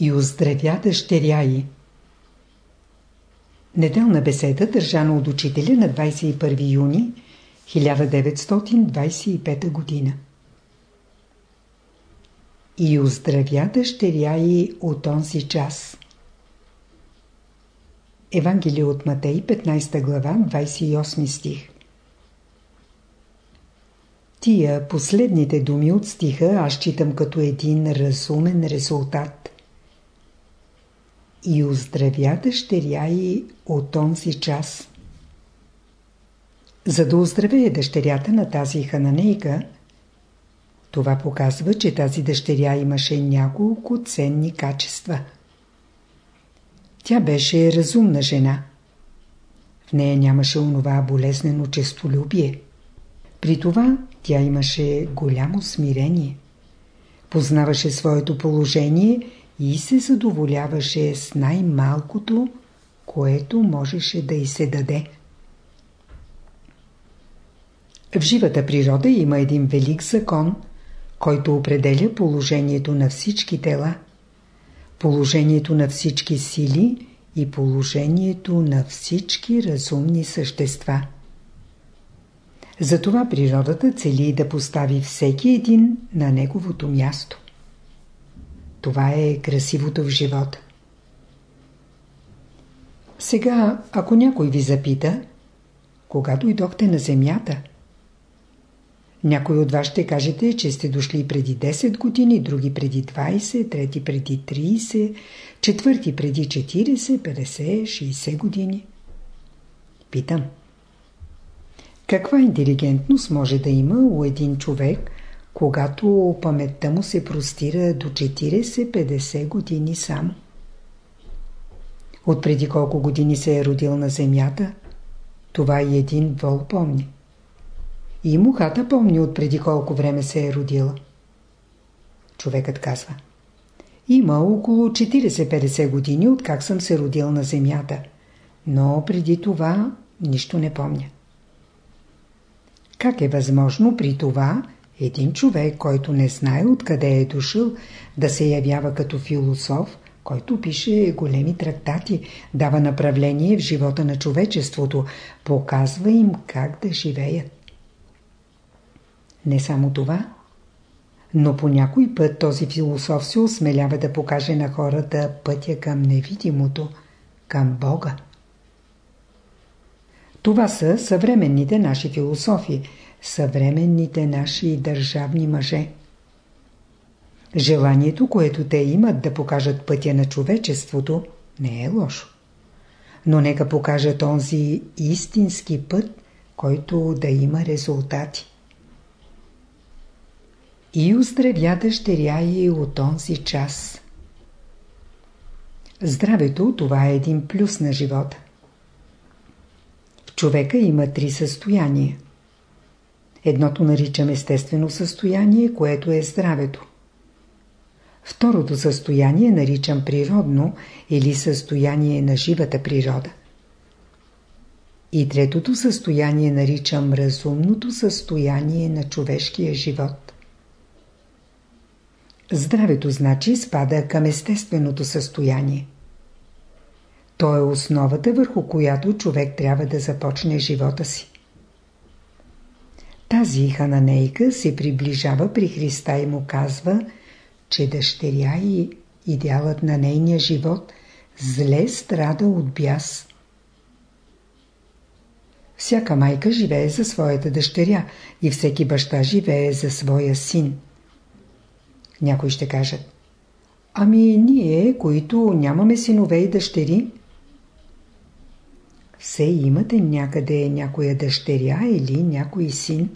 и оздравя дъщеря й. Неделна беседа, държана от учителя на 21 юни 1925 година. И оздравя дъщеря й от онзи час. Евангелие от Матей, 15 глава, 28 стих. Тия последните думи от стиха аз читам като един разумен резултат. И оздравя дъщеря й от онзи час. За да оздравее дъщерята на тази хананейка, това показва, че тази дъщеря имаше няколко ценни качества. Тя беше разумна жена. В нея нямаше онова болезнено честолюбие. При това тя имаше голямо смирение. Познаваше своето положение и се задоволяваше с най-малкото, което можеше да й се даде. В живата природа има един велик закон, който определя положението на всички тела, положението на всички сили и положението на всички разумни същества. Затова природата цели да постави всеки един на неговото място. Това е красивото в живота. Сега, ако някой ви запита, кога дойдохте на земята, някой от вас ще кажете, че сте дошли преди 10 години, други преди 20, трети преди 30, четвърти преди 40, 50, 60 години. Питам. Каква интелигентност може да има у един човек, когато паметта му се простира до 40-50 години само? От преди колко години се е родил на земята, това и един вол помни. И мухата помни от преди колко време се е родила. Човекът казва. Има около 40-50 години, откак съм се родил на земята, но преди това нищо не помня. Как е възможно при това един човек, който не знае откъде е дошъл, да се явява като философ, който пише големи трактати, дава направление в живота на човечеството, показва им как да живеят. Не само това, но по някой път този философ се осмелява да покаже на хората пътя към невидимото, към Бога. Това са съвременните наши философи, съвременните наши държавни мъже. Желанието, което те имат да покажат пътя на човечеството, не е лошо. Но нека покажат онзи истински път, който да има резултати. И оздравя дъщеря и от онзи час. Здравето – това е един плюс на живота човека има три състояния. Едното наричам естествено състояние, което е здравето. Второто състояние наричам природно или състояние на живата природа. И третото състояние наричам разумното състояние на човешкия живот. Здравето значи спада към естественото състояние. То е основата, върху която човек трябва да започне живота си. Тази хананейка се приближава при Христа и му казва, че дъщеря и идеалът на нейния живот зле страда от бяс. Всяка майка живее за своята дъщеря и всеки баща живее за своя син. Някой ще кажат, ами ние, които нямаме синове и дъщери, все имате някъде някоя дъщеря или някой син.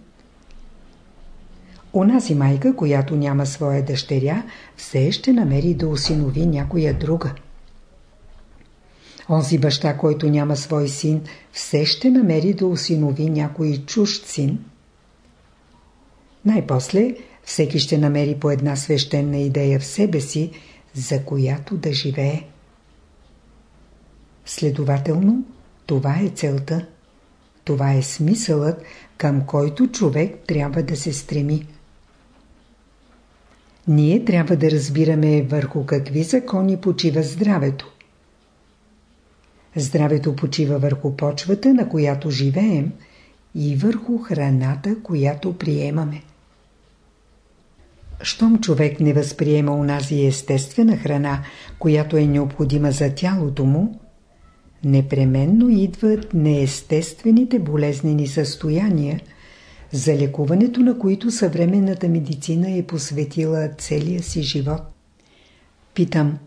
Онази майка, която няма своя дъщеря, все ще намери да осинови някоя друга. Онзи баща, който няма свой син, все ще намери да осинови някой чужд син. Най-после всеки ще намери по една свещена идея в себе си, за която да живее. Следователно, това е целта. Това е смисълът, към който човек трябва да се стреми. Ние трябва да разбираме върху какви закони почива здравето. Здравето почива върху почвата, на която живеем и върху храната, която приемаме. Щом човек не възприема унази естествена храна, която е необходима за тялото му, непременно идват неестествените болезнени състояния, за лекуването на които съвременната медицина е посветила целия си живот. Питам,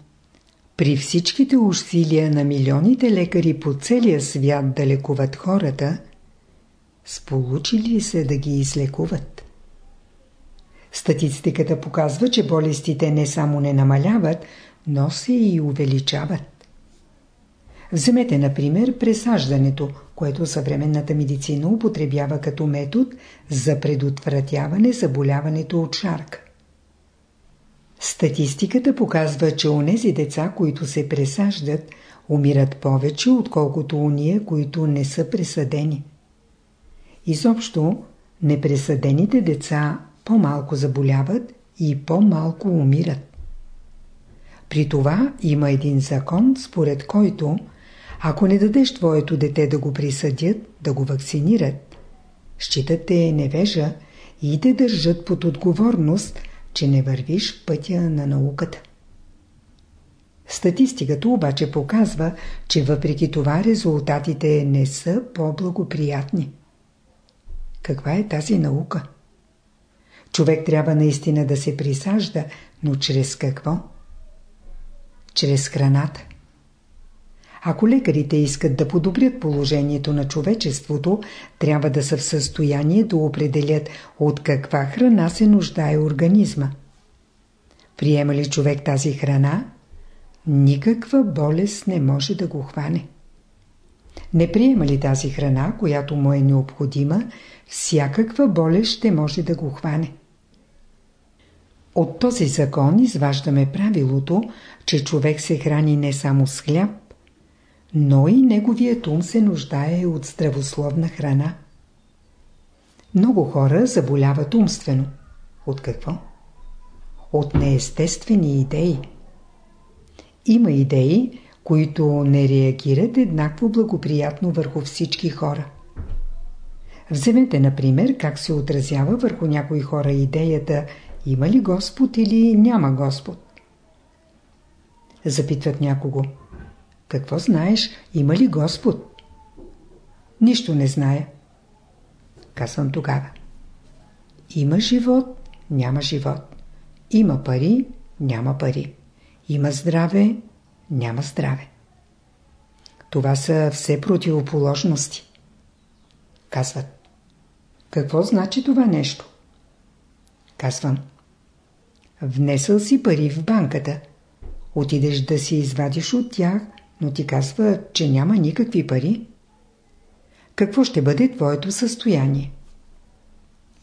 при всичките усилия на милионите лекари по целия свят да лекуват хората, сполучили ли се да ги излекуват? Статистиката показва, че болестите не само не намаляват, но се и увеличават. Вземете, например, пресаждането, което съвременната медицина употребява като метод за предотвратяване заболяването от шарка. Статистиката показва, че онези деца, които се пресаждат, умират повече, отколкото уния, които не са пресадени. Изобщо, непресадените деца по-малко заболяват и по-малко умират. При това има един закон, според който, ако не дадеш твоето дете да го присъдят, да го вакцинират, считат те невежа и те държат под отговорност – че не вървиш пътя на науката. Статистиката обаче показва, че въпреки това резултатите не са по-благоприятни. Каква е тази наука? Човек трябва наистина да се присажда, но чрез какво? Чрез храната. Ако лекарите искат да подобрят положението на човечеството, трябва да са в състояние да определят от каква храна се нуждае организма. Приема ли човек тази храна, никаква болест не може да го хване. Не приема ли тази храна, която му е необходима, всякаква болест ще може да го хване. От този закон изваждаме правилото, че човек се храни не само с хляб, но и неговият ум се нуждае от здравословна храна. Много хора заболяват умствено. От какво? От неестествени идеи. Има идеи, които не реагират еднакво благоприятно върху всички хора. Вземете, например, как се отразява върху някои хора идеята има ли Господ или няма Господ. Запитват някого. Какво знаеш? Има ли Господ? Нищо не зная. Казвам тогава. Има живот, няма живот. Има пари, няма пари. Има здраве, няма здраве. Това са все противоположности. Казват. Какво значи това нещо? Казвам. Внесъл си пари в банката. Отидеш да си извадиш от тях но ти казва, че няма никакви пари. Какво ще бъде твоето състояние?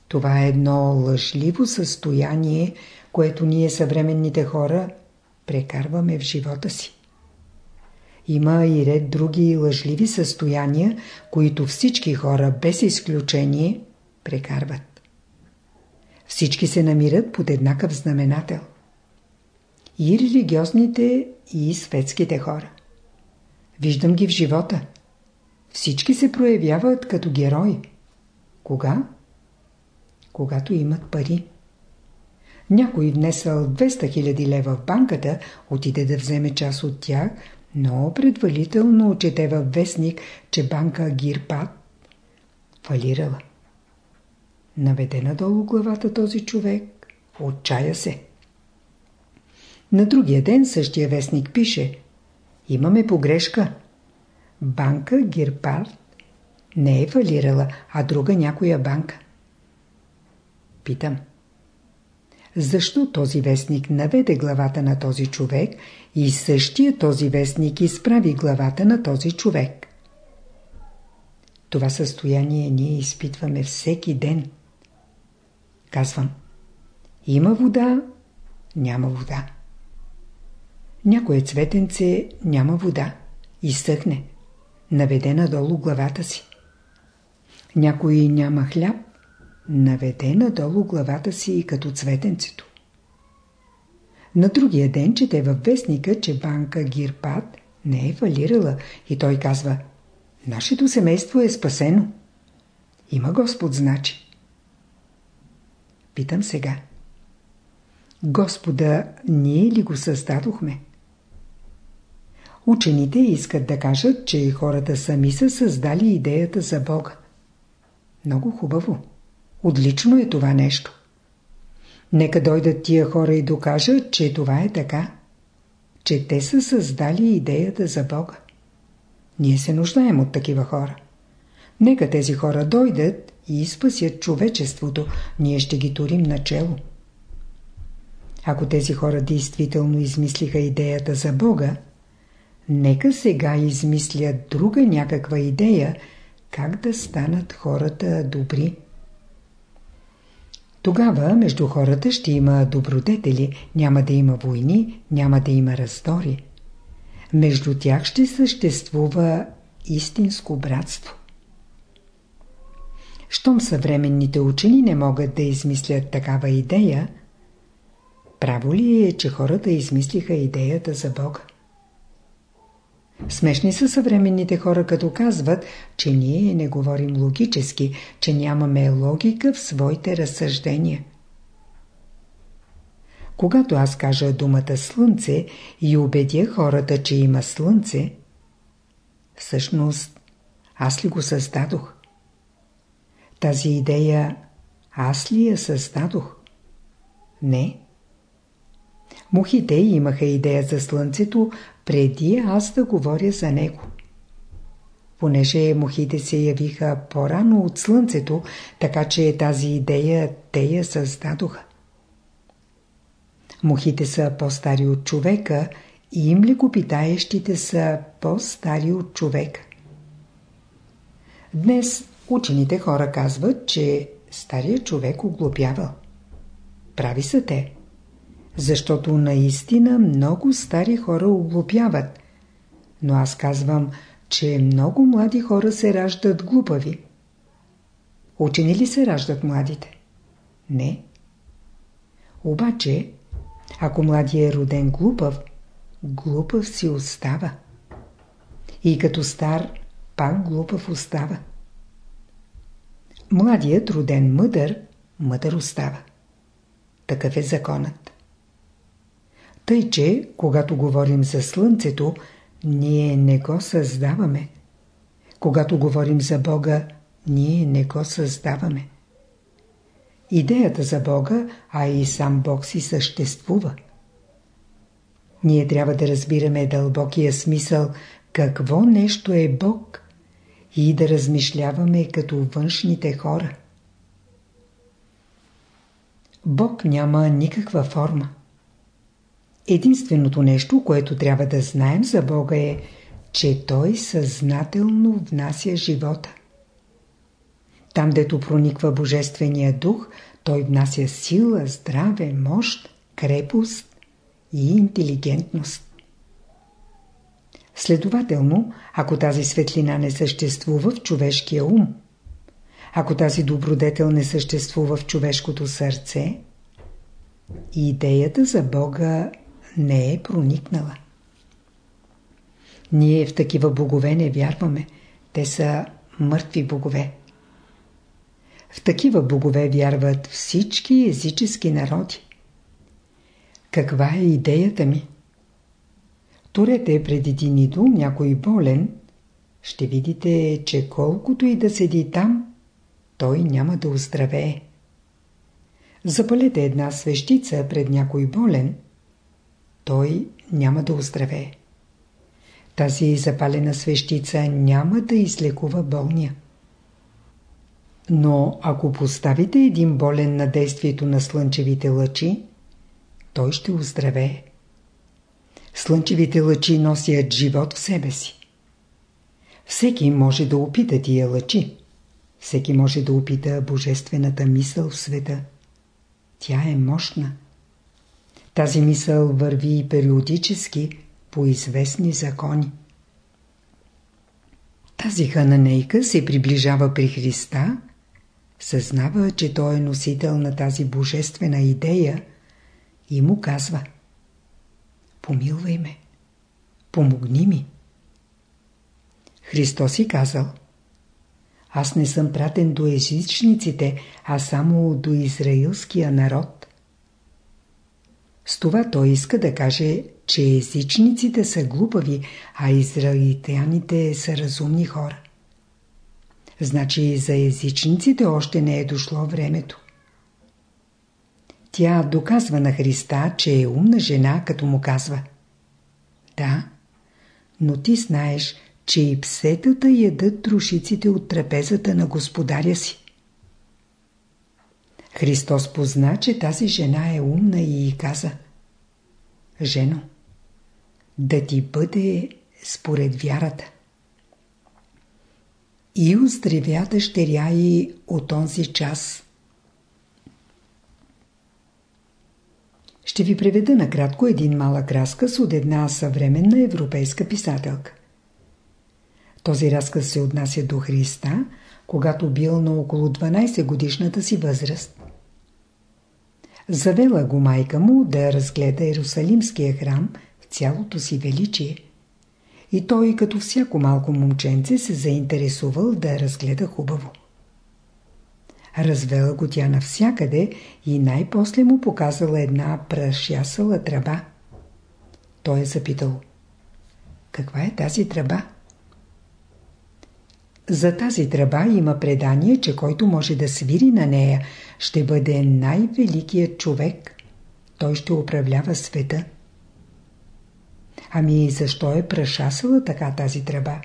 Това е едно лъжливо състояние, което ние съвременните хора прекарваме в живота си. Има и ред други лъжливи състояния, които всички хора без изключение прекарват. Всички се намират под еднакъв знаменател. И религиозните, и светските хора. Виждам ги в живота. Всички се проявяват като герои. Кога? Когато имат пари. Някой внесъл 200 000 лева в банката, отиде да вземе част от тях, но предварително чете във вестник, че банка Гирпат фалирала. Наведе надолу главата този човек, отчая се. На другия ден същия вестник пише – Имаме погрешка. Банка Герпард не е фалирала, а друга някоя банка. Питам. Защо този вестник наведе главата на този човек и същия този вестник изправи главата на този човек? Това състояние ние изпитваме всеки ден. Казвам. Има вода, няма вода. Някое цветенце няма вода. Изсъхне. Наведе надолу главата си. Някой няма хляб. Наведе надолу главата си като цветенцето. На другия ден чете във вестника, че банка Гирпат не е фалирала и той казва Нашето семейство е спасено. Има Господ, значи. Питам сега. Господа, ние ли го създадохме? Учените искат да кажат, че хората сами са създали идеята за Бога. Много хубаво. Отлично е това нещо. Нека дойдат тия хора и докажат, че това е така. Че те са създали идеята за Бога. Ние се нуждаем от такива хора. Нека тези хора дойдат и спасят човечеството. Ние ще ги турим начело. Ако тези хора действително измислиха идеята за Бога, нека сега измислят друга някаква идея, как да станат хората добри. Тогава между хората ще има добродетели, няма да има войни, няма да има раздори. Между тях ще съществува истинско братство. Щом съвременните учени не могат да измислят такава идея, право ли е, че хората измислиха идеята за Бога? Смешни са съвременните хора, като казват, че ние не говорим логически, че нямаме логика в своите разсъждения. Когато аз кажа думата слънце и убедя хората, че има слънце, всъщност аз ли го създадох? Тази идея аз ли я създадох? Не. Мухите имаха идея за слънцето, преди аз да говоря за него. Понеже мухите се явиха по-рано от слънцето, така че тази идея те я създадоха. Мухите са по-стари от човека и млекопитаещите са по-стари от човека. Днес учените хора казват, че стария човек оглупявал. Прави са те. Защото наистина много стари хора оглупяват. Но аз казвам, че много млади хора се раждат глупави. Учени ли се раждат младите? Не. Обаче, ако младият е роден глупав, глупав си остава. И като стар, пак глупав остава. Младият роден мъдър, мъдър остава. Такъв е законът. Тъй, че, когато говорим за Слънцето, ние не го създаваме. Когато говорим за Бога, ние не го създаваме. Идеята за Бога, а и сам Бог си съществува. Ние трябва да разбираме дълбокия смисъл какво нещо е Бог и да размишляваме като външните хора. Бог няма никаква форма. Единственото нещо, което трябва да знаем за Бога е, че Той съзнателно внася живота. Там, дето прониква Божествения дух, Той внася сила, здраве, мощ, крепост и интелигентност. Следователно, ако тази светлина не съществува в човешкия ум, ако тази добродетел не съществува в човешкото сърце, идеята за Бога не е проникнала. Ние в такива богове не вярваме. Те са мъртви богове. В такива богове вярват всички езически народи. Каква е идеята ми? Турете пред един идол някой болен, ще видите, че колкото и да седи там, той няма да оздравее. Запалете една свещица пред някой болен – той няма да оздравее. Тази запалена свещица няма да излекува болния. Но ако поставите един болен на действието на слънчевите лъчи, той ще оздравее. Слънчевите лъчи носят живот в себе си. Всеки може да опита тия лъчи. Всеки може да опита божествената мисъл в света. Тя е мощна. Тази мисъл върви периодически по известни закони. Тази хананейка се приближава при Христа, съзнава, че той е носител на тази божествена идея и му казва помилвай ме. Помогни ми. Христос си казал Аз не съм пратен до езичниците, а само до израилския народ. С това той иска да каже, че езичниците са глупави, а израилитяните са разумни хора. Значи за езичниците още не е дошло времето. Тя доказва на Христа, че е умна жена, като му казва Да, но ти знаеш, че и псетата ядат трошиците от трапезата на господаря си. Христос позна, че тази жена е умна и каза Жено, да ти бъде според вярата. И оздравя дъщеря и от онзи час. Ще ви преведа накратко един малък разказ от една съвременна европейска писателка. Този разказ се отнася до Христа, когато бил на около 12 годишната си възраст. Завела го майка му да разгледа Иерусалимския храм в цялото си величие. И той, като всяко малко момченце, се заинтересувал да разгледа хубаво. Развела го тя навсякъде и най-после му показала една прашясала тръба. Той е запитал. Каква е тази тръба? За тази тръба има предание, че който може да свири на нея, ще бъде най-великият човек. Той ще управлява света. Ами защо е прашасала така тази тръба?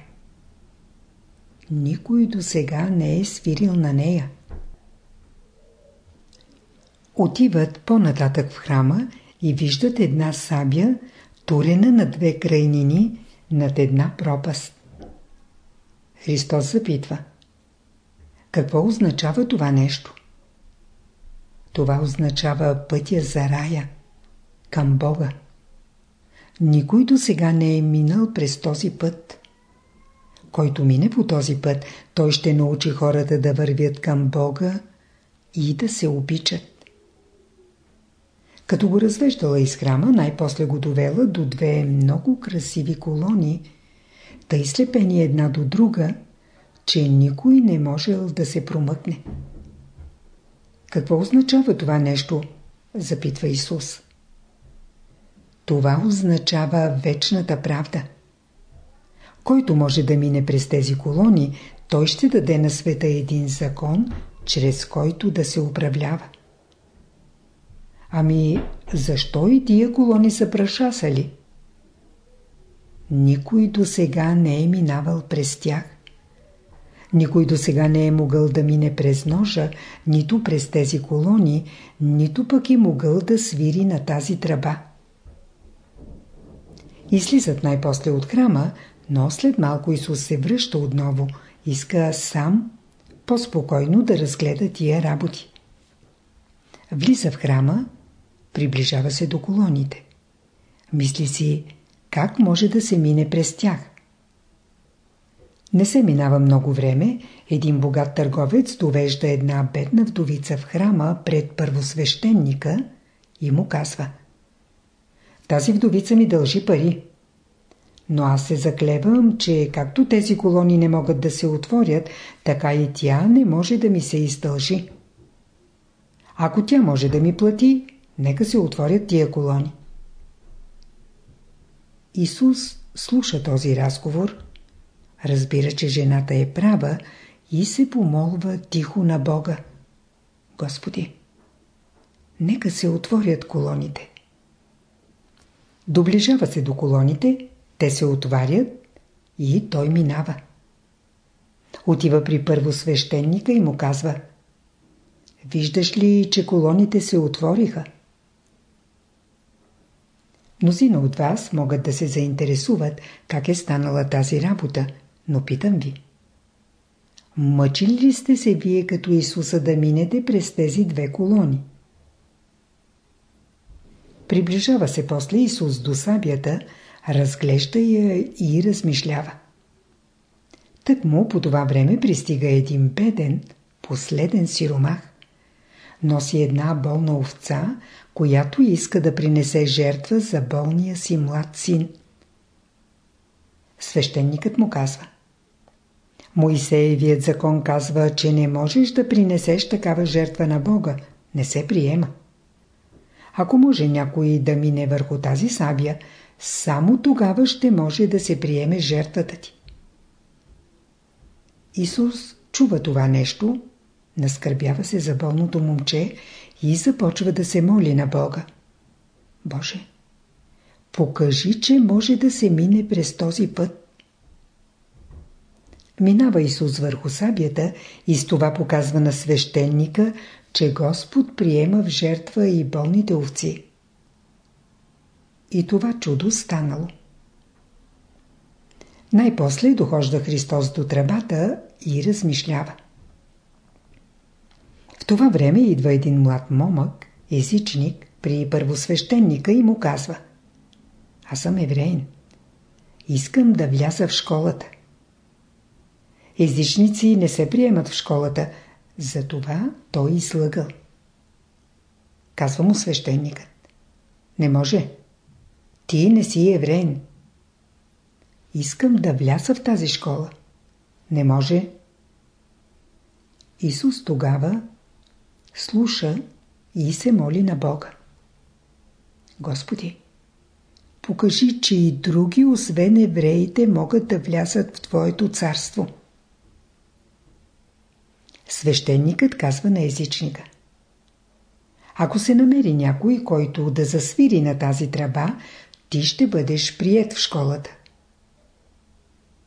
Никой до сега не е свирил на нея. Отиват по-нататък в храма и виждат една сабя, турена на две крайнини над една пропаст. Христос запитва. Какво означава това нещо? Това означава пътя за рая, към Бога. Никой до сега не е минал през този път. Който мине по този път, той ще научи хората да вървят към Бога и да се обичат. Като го развеждала из храма, най-после го довела до две много красиви колони, тъй слепени една до друга, че никой не можел да се промъкне. Какво означава това нещо? Запитва Исус. Това означава вечната правда. Който може да мине през тези колони, той ще даде на света един закон, чрез който да се управлява. Ами, защо и тия колони са прашасали? Никой до сега не е минавал през тях. Никой до сега не е могъл да мине през ножа, нито през тези колони, нито пък е могъл да свири на тази тръба. Излизат най-после от храма, но след малко Исус се връща отново. Иска сам по-спокойно да разгледа тия работи. Влиза в храма, приближава се до колоните. Мисли си, как може да се мине през тях? Не се минава много време, един богат търговец довежда една бедна вдовица в храма пред първосвещеника и му казва Тази вдовица ми дължи пари. Но аз се заклевам, че както тези колони не могат да се отворят, така и тя не може да ми се издължи. Ако тя може да ми плати, нека се отворят тия колони. Исус слуша този разговор, разбира, че жената е права и се помолва тихо на Бога. Господи, нека се отворят колоните. Доближава се до колоните, те се отварят и той минава. Отива при първосвещеника и му казва Виждаш ли, че колоните се отвориха? Мнозина от вас могат да се заинтересуват как е станала тази работа, но питам ви. Мъчили ли сте се вие като Исуса да минете през тези две колони? Приближава се после Исус до сабията, разглежда я и размишлява. Тък му по това време пристига един беден, последен сиромах. Носи една болна овца, която иска да принесе жертва за болния си млад син. Свещеникът му казва Моисеевият закон казва, че не можеш да принесеш такава жертва на Бога. Не се приема. Ако може някой да мине върху тази сабя, само тогава ще може да се приеме жертвата ти. Исус чува това нещо, наскърбява се за болното момче и започва да се моли на Бога. Боже, покажи, че може да се мине през този път. Минава Исус върху сабията и с това показва на свещеника, че Господ приема в жертва и болните овци. И това чудо станало. Най-после дохожда Христос до тръбата и размишлява. Това време идва един млад момък, езичник, при първосвещеника и му казва Аз съм евреин. Искам да вляза в школата. Езичници не се приемат в школата, затова той излъгал. Казва му свещеникът. Не може. Ти не си евреин. Искам да вляза в тази школа. Не може. Исус тогава слуша и се моли на Бога. Господи, покажи, че и други, освен евреите, могат да влязат в Твоето царство. Свещеникът казва на езичника. Ако се намери някой, който да засвири на тази тръба, ти ще бъдеш прият в школата.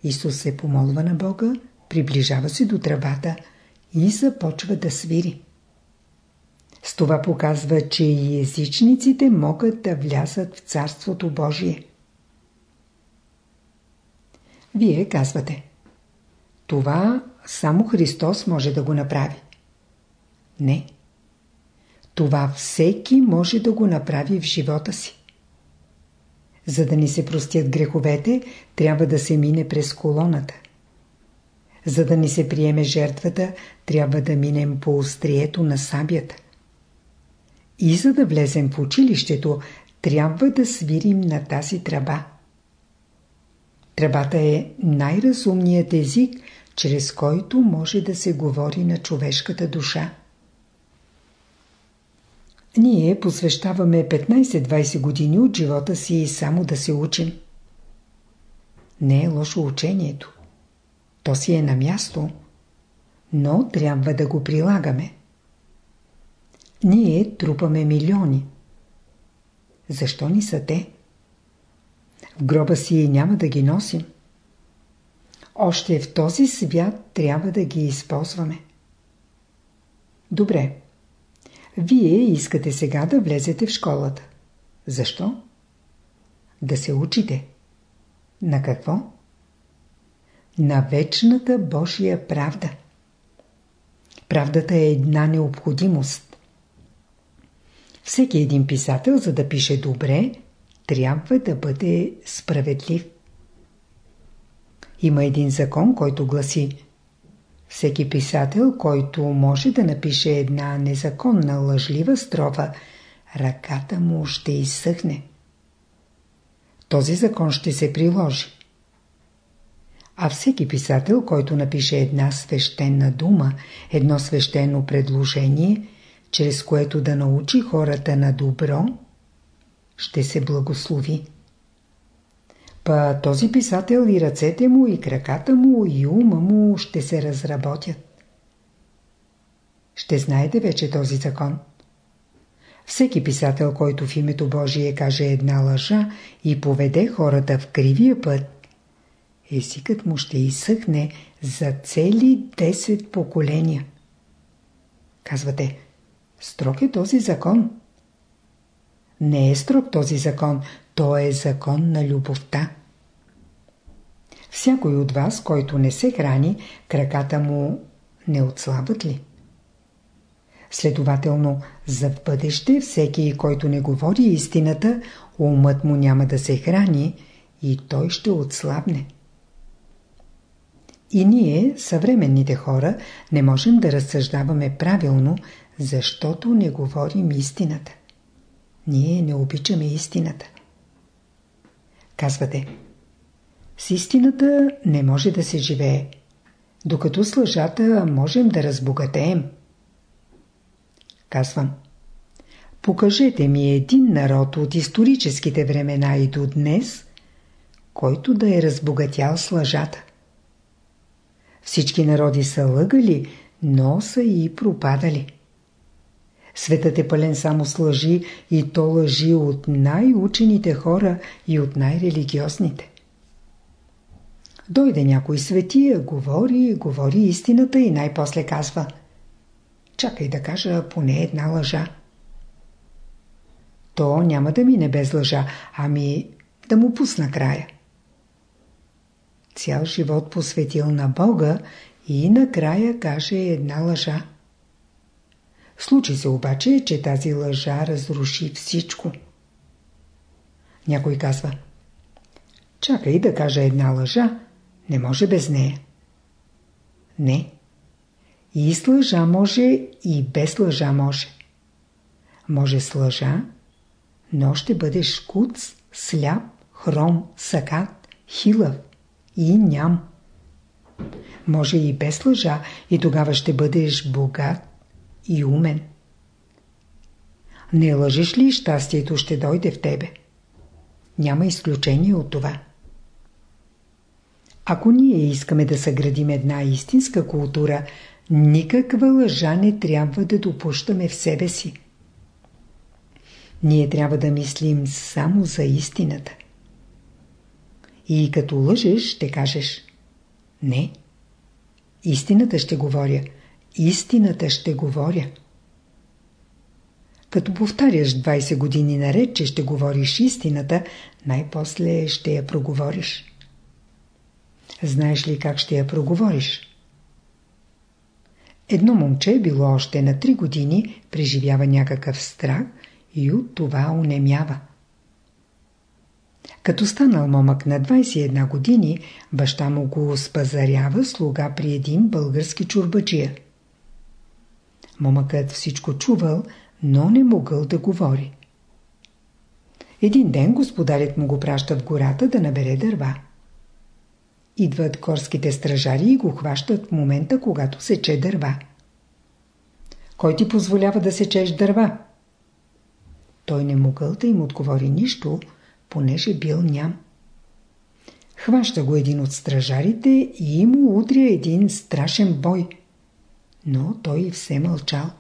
Исус се помолва на Бога, приближава се до тръбата и започва да свири. С това показва, че и езичниците могат да влязат в Царството Божие. Вие казвате, това само Христос може да го направи. Не. Това всеки може да го направи в живота си. За да ни се простят греховете, трябва да се мине през колоната. За да ни се приеме жертвата, трябва да минем по острието на сабята. И за да влезем в училището, трябва да свирим на тази тръба. Тръбата е най-разумният език, чрез който може да се говори на човешката душа. Ние посвещаваме 15-20 години от живота си само да се учим. Не е лошо учението. То си е на място, но трябва да го прилагаме. Ние трупаме милиони. Защо ни са те? В гроба си няма да ги носим. Още в този свят трябва да ги използваме. Добре. Вие искате сега да влезете в школата. Защо? Да се учите. На какво? На вечната Божия правда. Правдата е една необходимост. Всеки един писател, за да пише добре, трябва да бъде справедлив. Има един закон, който гласи Всеки писател, който може да напише една незаконна лъжлива строфа, ръката му ще изсъхне. Този закон ще се приложи. А всеки писател, който напише една свещена дума, едно свещено предложение, чрез което да научи хората на добро, ще се благослови. Па този писател и ръцете му, и краката му, и ума му ще се разработят. Ще знаете вече този закон. Всеки писател, който в името Божие каже една лъжа и поведе хората в кривия път, езикът му ще изсъхне за цели 10 поколения. Казвате, строг е този закон. Не е строг този закон, то е закон на любовта. Всякой от вас, който не се храни, краката му не отслабват ли? Следователно, за бъдеще всеки, който не говори истината, умът му няма да се храни и той ще отслабне. И ние, съвременните хора, не можем да разсъждаваме правилно, защото не говорим истината. Ние не обичаме истината. Казвате, с истината не може да се живее, докато с лъжата можем да разбогатеем. Казвам, покажете ми един народ от историческите времена и до днес, който да е разбогатял с лъжата. Всички народи са лъгали, но са и пропадали. Светът е пълен само с лъжи и то лъжи от най-учените хора и от най-религиозните. Дойде някой светия, говори, говори истината и най-после казва Чакай да кажа поне една лъжа. То няма да мине без лъжа, ами да му пусна края. Цял живот посветил на Бога и накрая каже една лъжа. Случи се обаче, че тази лъжа разруши всичко. Някой казва Чакай да кажа една лъжа, не може без нея. Не. И с лъжа може, и без лъжа може. Може с лъжа, но ще бъдеш куц, сляп, хром, сакат, хилав и ням. Може и без лъжа, и тогава ще бъдеш богат и умен. Не лъжиш ли, щастието ще дойде в тебе. Няма изключение от това. Ако ние искаме да съградим една истинска култура, никаква лъжа не трябва да допущаме в себе си. Ние трябва да мислим само за истината. И като лъжеш, ще кажеш Не. Истината ще говоря. Истината ще говоря. Като повтаряш 20 години наред, че ще говориш истината, най-после ще я проговориш. Знаеш ли как ще я проговориш? Едно момче, било още на 3 години, преживява някакъв страх и от това унемява. Като станал момък на 21 години, баща му го спазарява слуга при един български чурбачия. Момъкът всичко чувал, но не могъл да говори. Един ден господарят му го праща в гората да набере дърва. Идват горските стражари и го хващат в момента, когато сече дърва. Кой ти позволява да сечеш дърва? Той не могъл да им отговори нищо, понеже бил ням. Хваща го един от стражарите и му удря един страшен бой. Но той все мълчал.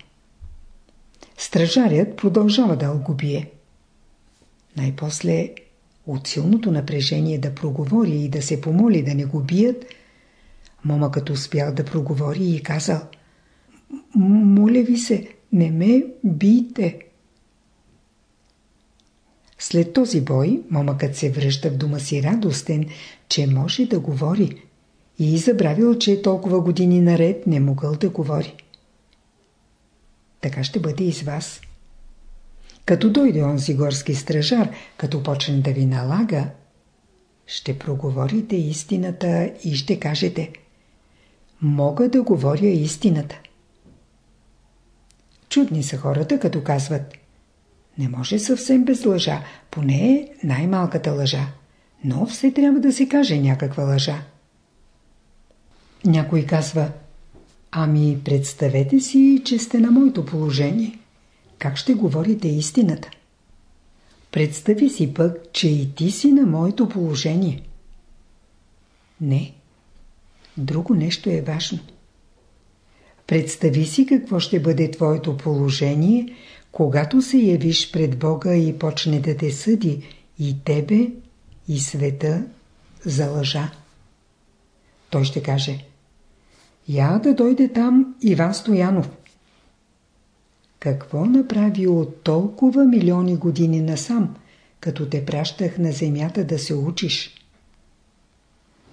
Стражарят продължава да го бие. Най-после от силното напрежение да проговори и да се помоли да не го бият, момъкът успял да проговори и казал «Моля ви се, не ме бийте!» След този бой, момъкът се връща в дома си радостен, че може да говори и забравил, че толкова години наред не могъл да говори. Така ще бъде и с вас. Като дойде онзи горски стражар, като почне да ви налага, ще проговорите истината и ще кажете Мога да говоря истината. Чудни са хората, като казват Не може съвсем без лъжа, поне най-малката лъжа. Но все трябва да се каже някаква лъжа. Някой казва Ами представете си, че сте на моето положение. Как ще говорите истината? Представи си пък, че и ти си на моето положение. Не. Друго нещо е важно. Представи си какво ще бъде твоето положение, когато се явиш пред Бога и почне да те съди и тебе, и света за лъжа. Той ще каже Я да дойде там Иван Стоянов. Какво направи от толкова милиони години насам, като те пращах на земята да се учиш?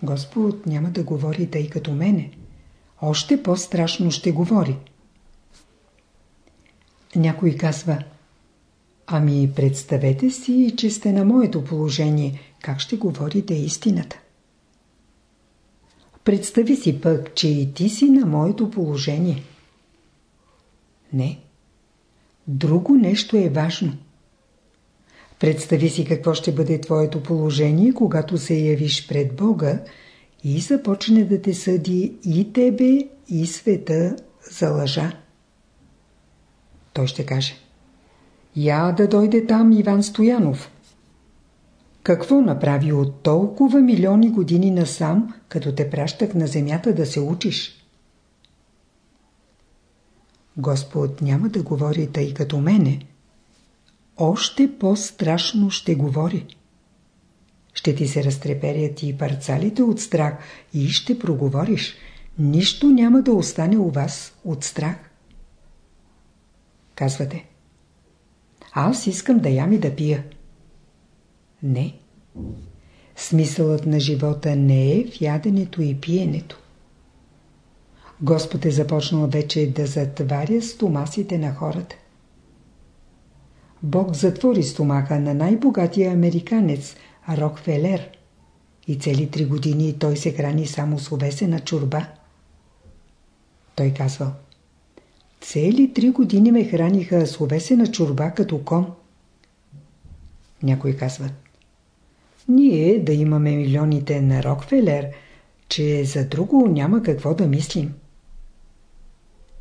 Господ няма да говори тъй като мене. Още по-страшно ще говори. Някой казва Ами представете си, че сте на моето положение. Как ще говорите истината? Представи си пък, че и ти си на моето положение. Не. Друго нещо е важно. Представи си какво ще бъде твоето положение, когато се явиш пред Бога и започне да те съди и тебе, и света за лъжа. Той ще каже Я да дойде там Иван Стоянов. Какво направи от толкова милиони години насам, като те пращах на земята да се учиш? Господ няма да говори тъй като мене. Още по-страшно ще говори. Ще ти се разтреперят и парцалите от страх и ще проговориш. Нищо няма да остане у вас от страх. Казвате. Аз искам да ям и да пия. Не. Смисълът на живота не е в яденето и пиенето. Господ е започнал вече да затваря стомасите на хората. Бог затвори стомаха на най-богатия американец Рокфелер и цели три години той се храни само с овесена чурба. Той казвал Цели три години ме храниха с овесена чурба като кон. Някой казва Ние да имаме милионите на Рокфелер, че за друго няма какво да мислим.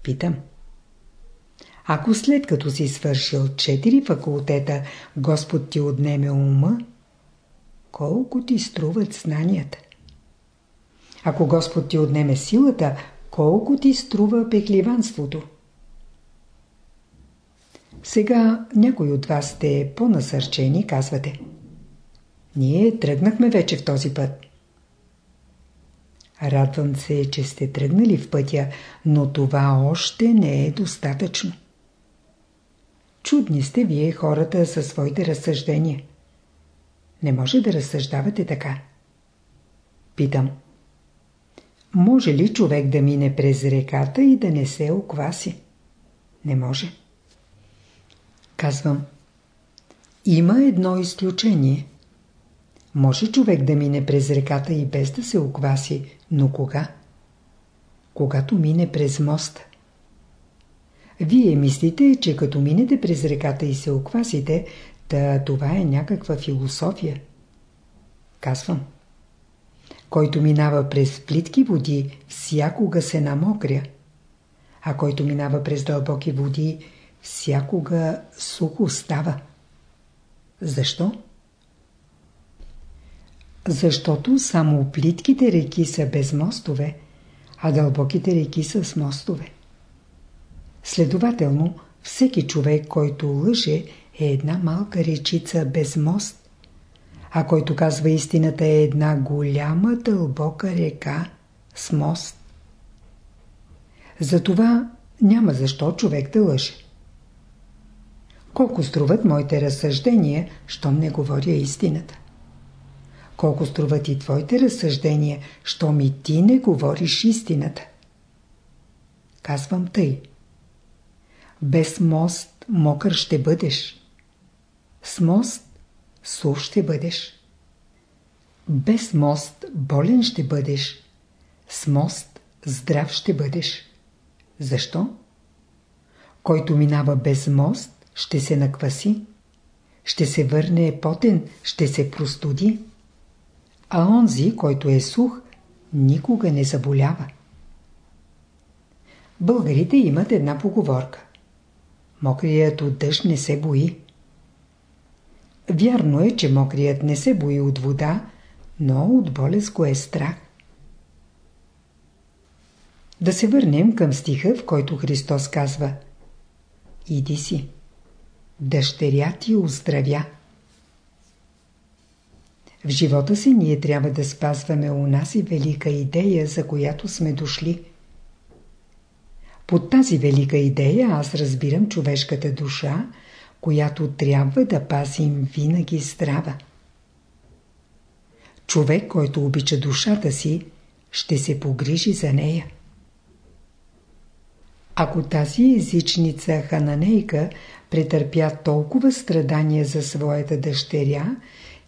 Питам. Ако след като си свършил четири факултета, Господ ти отнеме ума, колко ти струват знанията? Ако Господ ти отнеме силата, колко ти струва пекливанството? Сега някой от вас сте по-насърчени, казвате. Ние тръгнахме вече в този път. Радвам се, че сте тръгнали в пътя, но това още не е достатъчно. Чудни сте вие хората със своите разсъждения. Не може да разсъждавате така. Питам. Може ли човек да мине през реката и да не се окваси? Не може. Казвам. Има едно изключение. Може човек да мине през реката и без да се окваси, но кога? Когато мине през моста. Вие мислите, че като минете през реката и се оквасите, та това е някаква философия. Казвам. Който минава през плитки води, всякога се намокря. А който минава през дълбоки води, всякога сухо става. Защо? Защото само плитките реки са без мостове, а дълбоките реки са с мостове. Следователно, всеки човек, който лъже, е една малка речица без мост, а който казва истината е една голяма дълбока река с мост. Затова няма защо човек да лъже. Колко струват моите разсъждения, щом не говоря истината? Колко струват и твоите разсъждения, щом и ти не говориш истината? Казвам тъй. Без мост мокър ще бъдеш. С мост сух ще бъдеш. Без мост болен ще бъдеш. С мост здрав ще бъдеш. Защо? Който минава без мост, ще се накваси. Ще се върне потен, ще се простуди. А онзи, който е сух, никога не заболява. Българите имат една поговорка. Мокрият от дъжд не се бои. Вярно е, че мокрият не се бои от вода, но от болест го е страх. Да се върнем към стиха, в който Христос казва Иди си, дъщеря ти оздравя. В живота си ние трябва да спазваме унази велика идея, за която сме дошли – под тази велика идея аз разбирам човешката душа, която трябва да пазим винаги здрава. Човек, който обича душата си, ще се погрижи за нея. Ако тази езичница Хананейка претърпя толкова страдания за своята дъщеря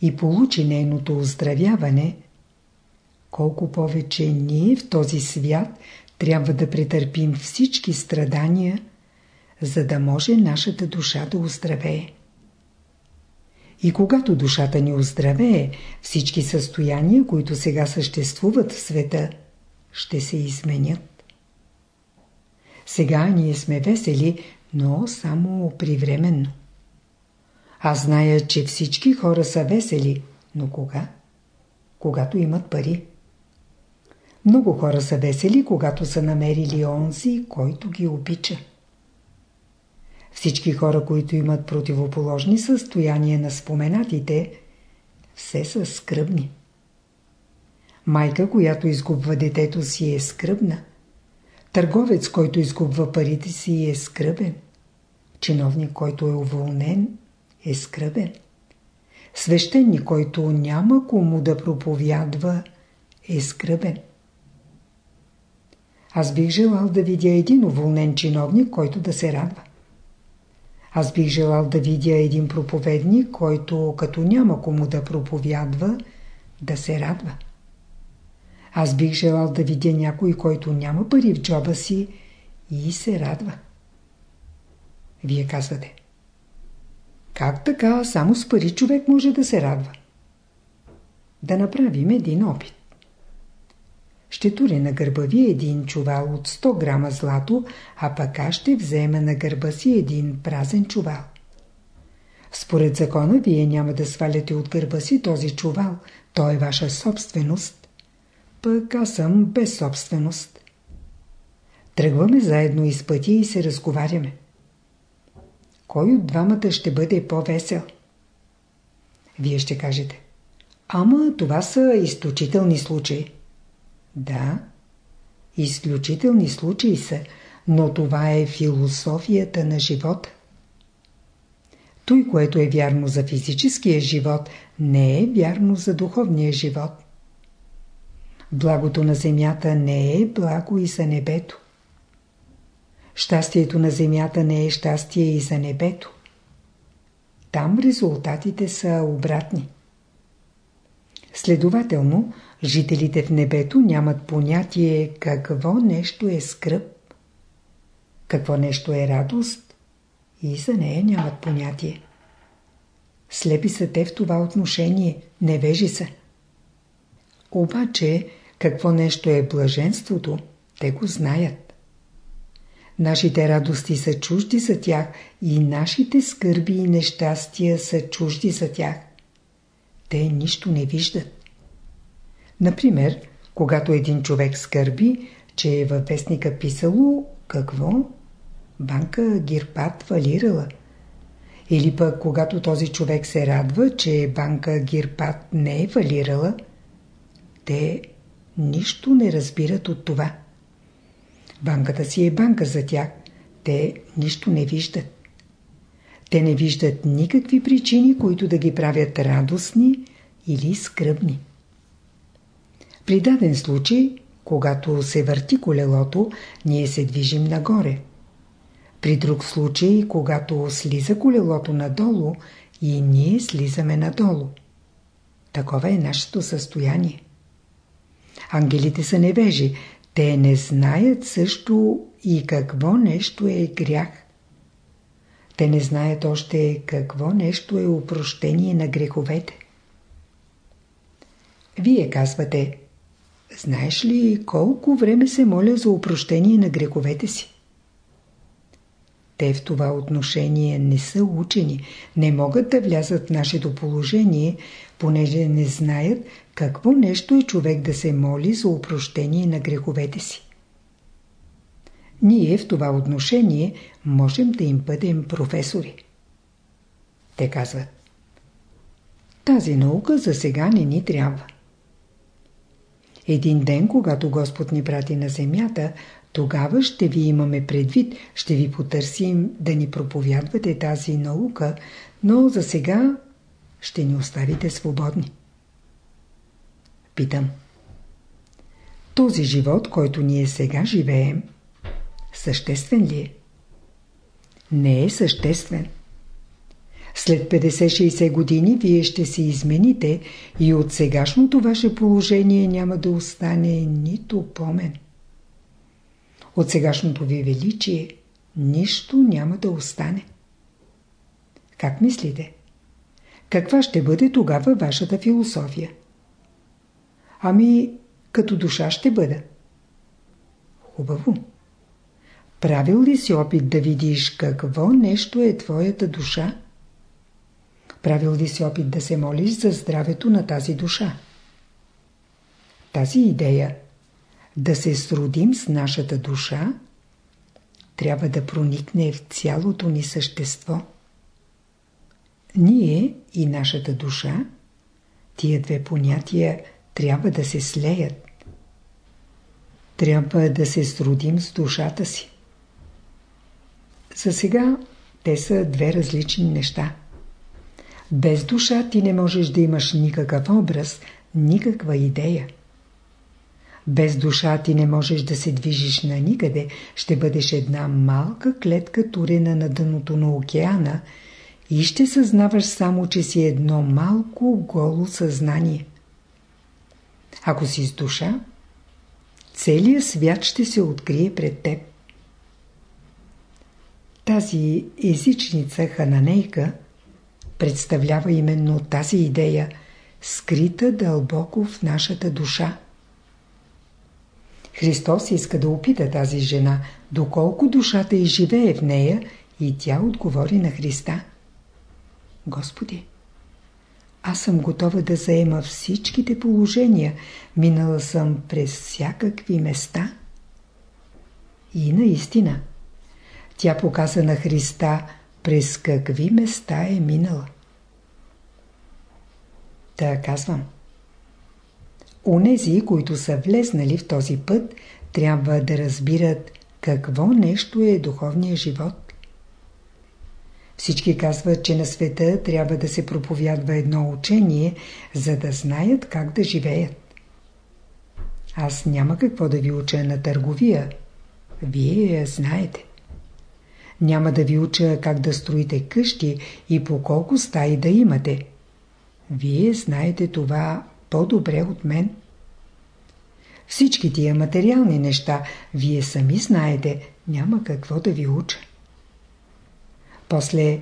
и получи нейното оздравяване, колко повече ние в този свят трябва да претърпим всички страдания, за да може нашата душа да оздравее. И когато душата ни оздравее, всички състояния, които сега съществуват в света, ще се изменят. Сега ние сме весели, но само привременно. Аз зная, че всички хора са весели, но кога? Когато имат пари. Много хора са весели, когато са намерили онзи, който ги обича. Всички хора, които имат противоположни състояния на споменатите, все са скръбни. Майка, която изгубва детето си е скръбна. Търговец, който изгубва парите си е скръбен. Чиновник, който е уволнен, е скръбен. Свещеник, който няма кому да проповядва, е скръбен. Аз бих желал да видя един уволнен чиновник, който да се радва. Аз бих желал да видя един проповедник, който като няма кому да проповядва, да се радва. Аз бих желал да видя някой, който няма пари в джоба си и се радва. Вие казвате. Как така само с пари човек може да се радва? Да направим един опит. Ще туре на гърба ви един чувал от 100 грама злато, а пък аз ще взема на гърба си един празен чувал. Според закона вие няма да сваляте от гърба си този чувал. Той е ваша собственост. Пък аз съм без собственост. Тръгваме заедно из пътя и се разговаряме. Кой от двамата ще бъде по-весел? Вие ще кажете. Ама това са изключителни случаи. Да, изключителни случаи са, но това е философията на живота. Той, което е вярно за физическия живот, не е вярно за духовния живот. Благото на земята не е благо и за небето. Щастието на земята не е щастие и за небето. Там резултатите са обратни. Следователно, жителите в небето нямат понятие какво нещо е скръп, какво нещо е радост и за нея нямат понятие. Слепи са те в това отношение, невежи са. Обаче, какво нещо е блаженството, те го знаят. Нашите радости са чужди за тях и нашите скърби и нещастия са чужди за тях. Те нищо не виждат. Например, когато един човек скърби, че е във вестника писало какво? Банка Гирпат фалирала. Или пък когато този човек се радва, че банка Гирпат не е фалирала, те нищо не разбират от това. Банката си е банка за тях. Те нищо не виждат. Те не виждат никакви причини, които да ги правят радостни или скръбни. При даден случай, когато се върти колелото, ние се движим нагоре. При друг случай, когато слиза колелото надолу, и ние слизаме надолу. Такова е нашето състояние. Ангелите са невежи. Те не знаят също и какво нещо е грях. Те не знаят още какво нещо е упрощение на греховете. Вие казвате, знаеш ли колко време се моля за упрощение на греховете си? Те в това отношение не са учени, не могат да влязат в нашето положение, понеже не знаят какво нещо е човек да се моли за упрощение на греховете си. Ние в това отношение можем да им бъдем професори. Те казват Тази наука за сега не ни трябва. Един ден, когато Господ ни прати на земята, тогава ще ви имаме предвид, ще ви потърсим да ни проповядвате тази наука, но за сега ще ни оставите свободни. Питам. Този живот, който ние сега живеем, съществен ли е? Не е съществен. След 50-60 години вие ще се измените и от сегашното ваше положение няма да остане нито помен. От сегашното ви величие нищо няма да остане. Как мислите? каква ще бъде тогава вашата философия? Ами, като душа ще бъда. Хубаво. Правил ли си опит да видиш какво нещо е твоята душа? Правил ли си опит да се молиш за здравето на тази душа? Тази идея да се сродим с нашата душа трябва да проникне в цялото ни същество. Ние и нашата душа, тия две понятия трябва да се слеят. Трябва да се сродим с душата си. За сега те са две различни неща. Без душа ти не можеш да имаш никакъв образ, никаква идея. Без душа ти не можеш да се движиш на никъде, ще бъдеш една малка клетка турена на дъното на океана и ще съзнаваш само, че си едно малко голо съзнание. Ако си с душа, целият свят ще се открие пред теб. Тази езичница Хананейка представлява именно тази идея, скрита дълбоко в нашата душа. Христос иска да опита тази жена, доколко душата й живее в нея и тя отговори на Христа. Господи, аз съм готова да заема всичките положения, минала съм през всякакви места. И наистина, тя показа на Христа през какви места е минала. Та казвам – Онези, които са влезнали в този път, трябва да разбират какво нещо е духовния живот. Всички казват, че на света трябва да се проповядва едно учение, за да знаят как да живеят. Аз няма какво да ви уча на търговия. Вие я знаете. Няма да ви уча как да строите къщи и по колко стаи да имате. Вие знаете това по-добре от мен. Всички тия материални неща, вие сами знаете, няма какво да ви уча. После,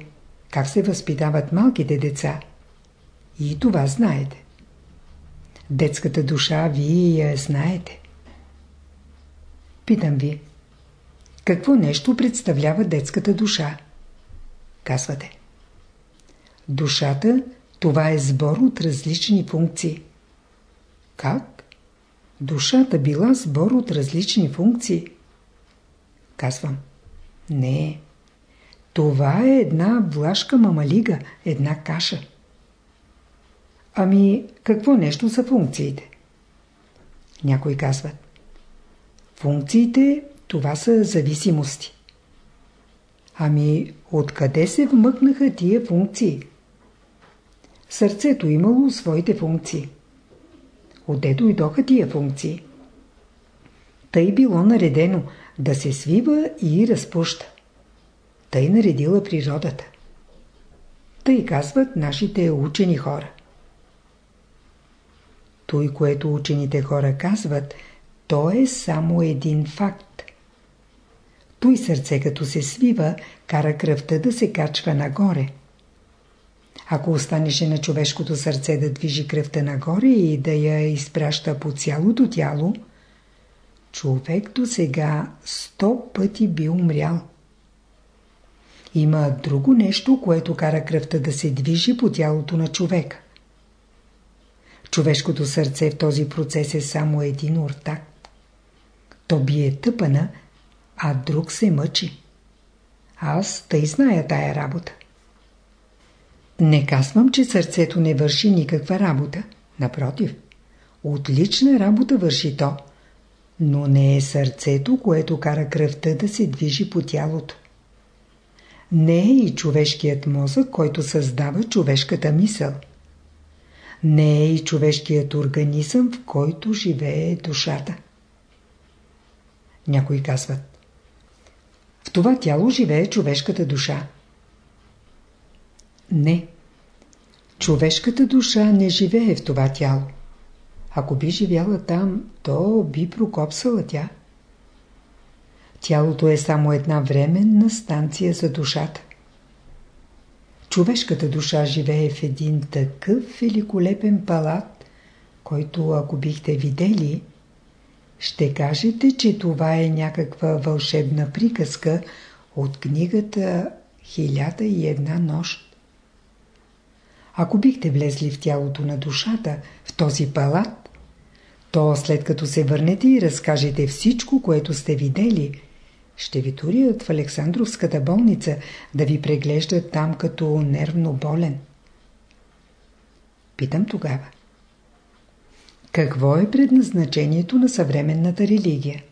как се възпитават малките деца? И това знаете. Детската душа, вие я знаете. Питам ви, какво нещо представлява детската душа? Казвате. Душата, това е сбор от различни функции. Как? Душата била сбор от различни функции. Казвам. Не. Това е една влашка мамалига, една каша. Ами, какво нещо са функциите? Някой казват. Функциите, това са зависимости. Ами, откъде се вмъкнаха тия функции? Сърцето имало своите функции. Отде дойдоха тия функции? Тъй било наредено да се свива и разпуща. Тъй наредила природата. Тъй казват нашите учени хора. Той, което учените хора казват, то е само един факт. Той сърце като се свива, кара кръвта да се качва нагоре – ако останеше на човешкото сърце да движи кръвта нагоре и да я изпраща по цялото тяло, човек до сега сто пъти би умрял. Има друго нещо, което кара кръвта да се движи по тялото на човека. Човешкото сърце в този процес е само един ортак. То бие тъпана, а друг се мъчи. Аз тъй зная тая работа. Не казвам, че сърцето не върши никаква работа. Напротив, отлична работа върши то. Но не е сърцето, което кара кръвта да се движи по тялото. Не е и човешкият мозък, който създава човешката мисъл. Не е и човешкият организъм, в който живее душата. Някои казват. В това тяло живее човешката душа. Не. Човешката душа не живее в това тяло. Ако би живяла там, то би прокопсала тя. Тялото е само една временна станция за душата. Човешката душа живее в един такъв великолепен палат, който ако бихте видели, ще кажете, че това е някаква вълшебна приказка от книгата «Хиляда и една нощ». Ако бихте влезли в тялото на душата, в този палат, то след като се върнете и разкажете всичко, което сте видели, ще ви турят в Александровската болница да ви преглеждат там като нервно болен. Питам тогава. Какво е предназначението на съвременната религия?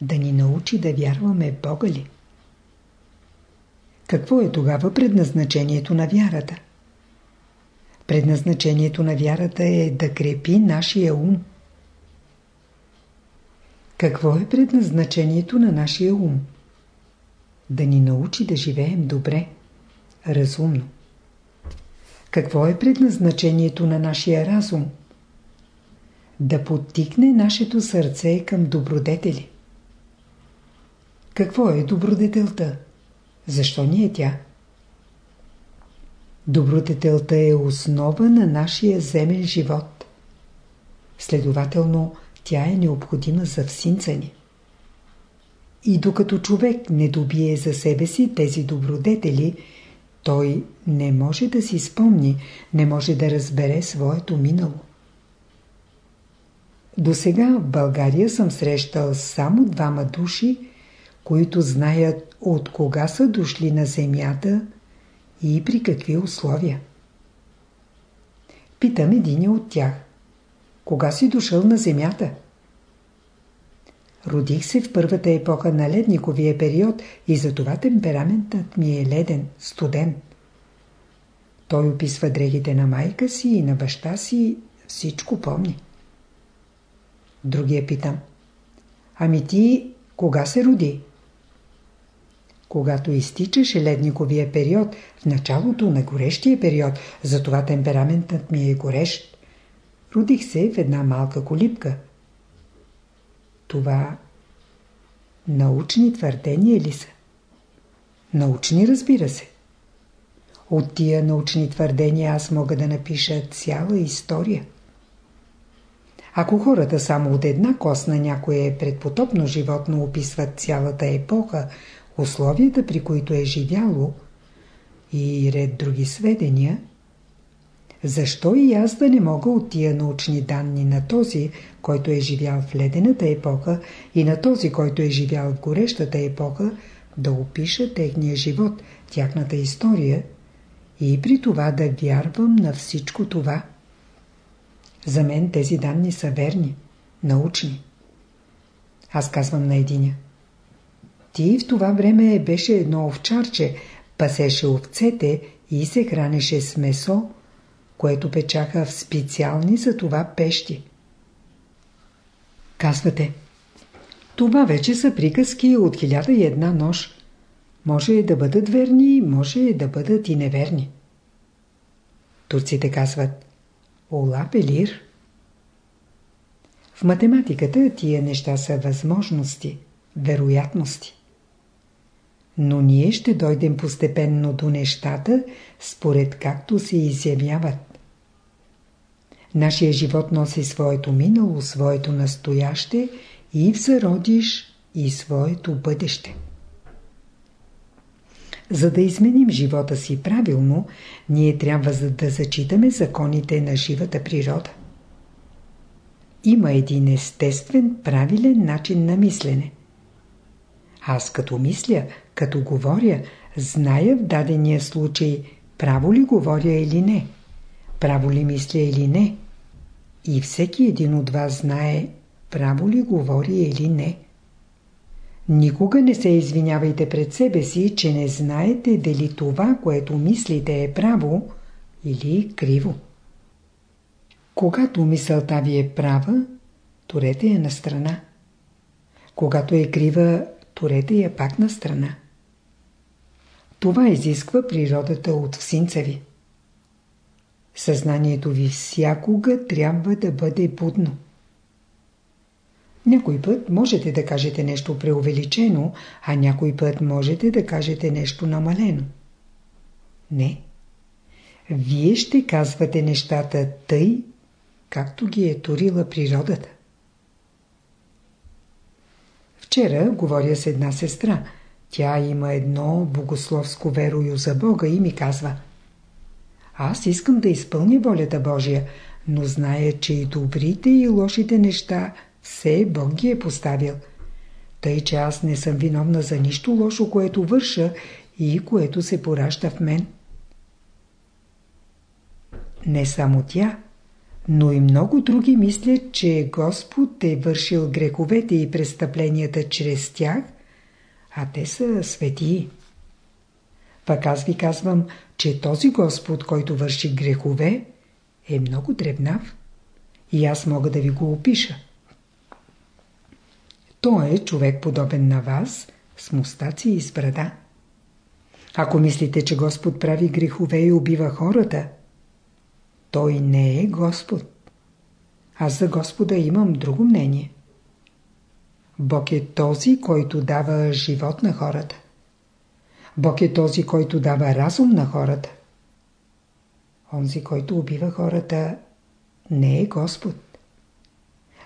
Да ни научи да вярваме Бога ли? Какво е тогава предназначението на вярата? Предназначението на вярата е да крепи нашия ум. Какво е предназначението на нашия ум? Да ни научи да живеем добре, разумно. Какво е предназначението на нашия разум? Да подтикне нашето сърце към добродетели. Какво е добродетелта? Защо ни е тя? Добродетелта е основа на нашия земен живот. Следователно, тя е необходима за всинца ни. И докато човек не добие за себе си тези добродетели, той не може да си спомни, не може да разбере своето минало. До сега в България съм срещал само двама души, които знаят от кога са дошли на земята и при какви условия. Питам един от тях. Кога си дошъл на земята? Родих се в първата епоха на ледниковия период и затова темпераментът ми е леден, студен. Той описва дрехите на майка си и на баща си, всичко помни. Другия питам. Ами ти кога се роди? Когато изтичаше ледниковия период, в началото на горещия период, затова темпераментът ми е горещ. Родих се в една малка колипка. Това научни твърдения ли са? Научни, разбира се. От тия научни твърдения аз мога да напиша цяла история. Ако хората само от една кост на някое предпотопно животно описват цялата епоха, условията при които е живяло и ред други сведения, защо и аз да не мога от тия научни данни на този, който е живял в ледената епоха и на този, който е живял в горещата епоха, да опиша техния живот, тяхната история и при това да вярвам на всичко това. За мен тези данни са верни, научни. Аз казвам на единя. Ти в това време беше едно овчарче, пасеше овцете и се хранеше с месо, което печаха в специални за това пещи. Казвате, това вече са приказки от хиляда и една нощ. Може да бъдат верни, може да бъдат и неверни. Турците казват, Ола Пелир. В математиката тия неща са възможности, вероятности. Но ние ще дойдем постепенно до нещата, според както се изявяват. Нашия живот носи своето минало, своето настояще и в зародиш и своето бъдеще. За да изменим живота си правилно, ние трябва да зачитаме законите на живата природа. Има един естествен, правилен начин на мислене. Аз като мисля, като говоря, зная в дадения случай право ли говоря или не, право ли мисля или не. И всеки един от вас знае право ли говори или не. Никога не се извинявайте пред себе си, че не знаете дали това, което мислите е право или криво. Когато мисълта ви е права, турете я на страна. Когато е крива, турете я пак на страна. Това изисква природата от всинца ви. Съзнанието ви всякога трябва да бъде будно. Някой път можете да кажете нещо преувеличено, а някой път можете да кажете нещо намалено. Не. Вие ще казвате нещата тъй, както ги е турила природата. Вчера говоря с една сестра. Тя има едно богословско верою за Бога и ми казва Аз искам да изпълня волята Божия, но зная, че и добрите и лошите неща все Бог ги е поставил. Тъй, че аз не съм виновна за нищо лошо, което върша и което се пораща в мен. Не само тя, но и много други мислят, че Господ е вършил греховете и престъпленията чрез тях, а те са светии. Пък аз ви казвам, че този Господ, който върши грехове, е много дребнав и аз мога да ви го опиша. Той е човек подобен на вас, с мустаци и с брада. Ако мислите, че Господ прави грехове и убива хората, той не е Господ. Аз за Господа имам друго мнение. Бог е този, който дава живот на хората. Бог е този, който дава разум на хората. Онзи, който убива хората, не е Господ.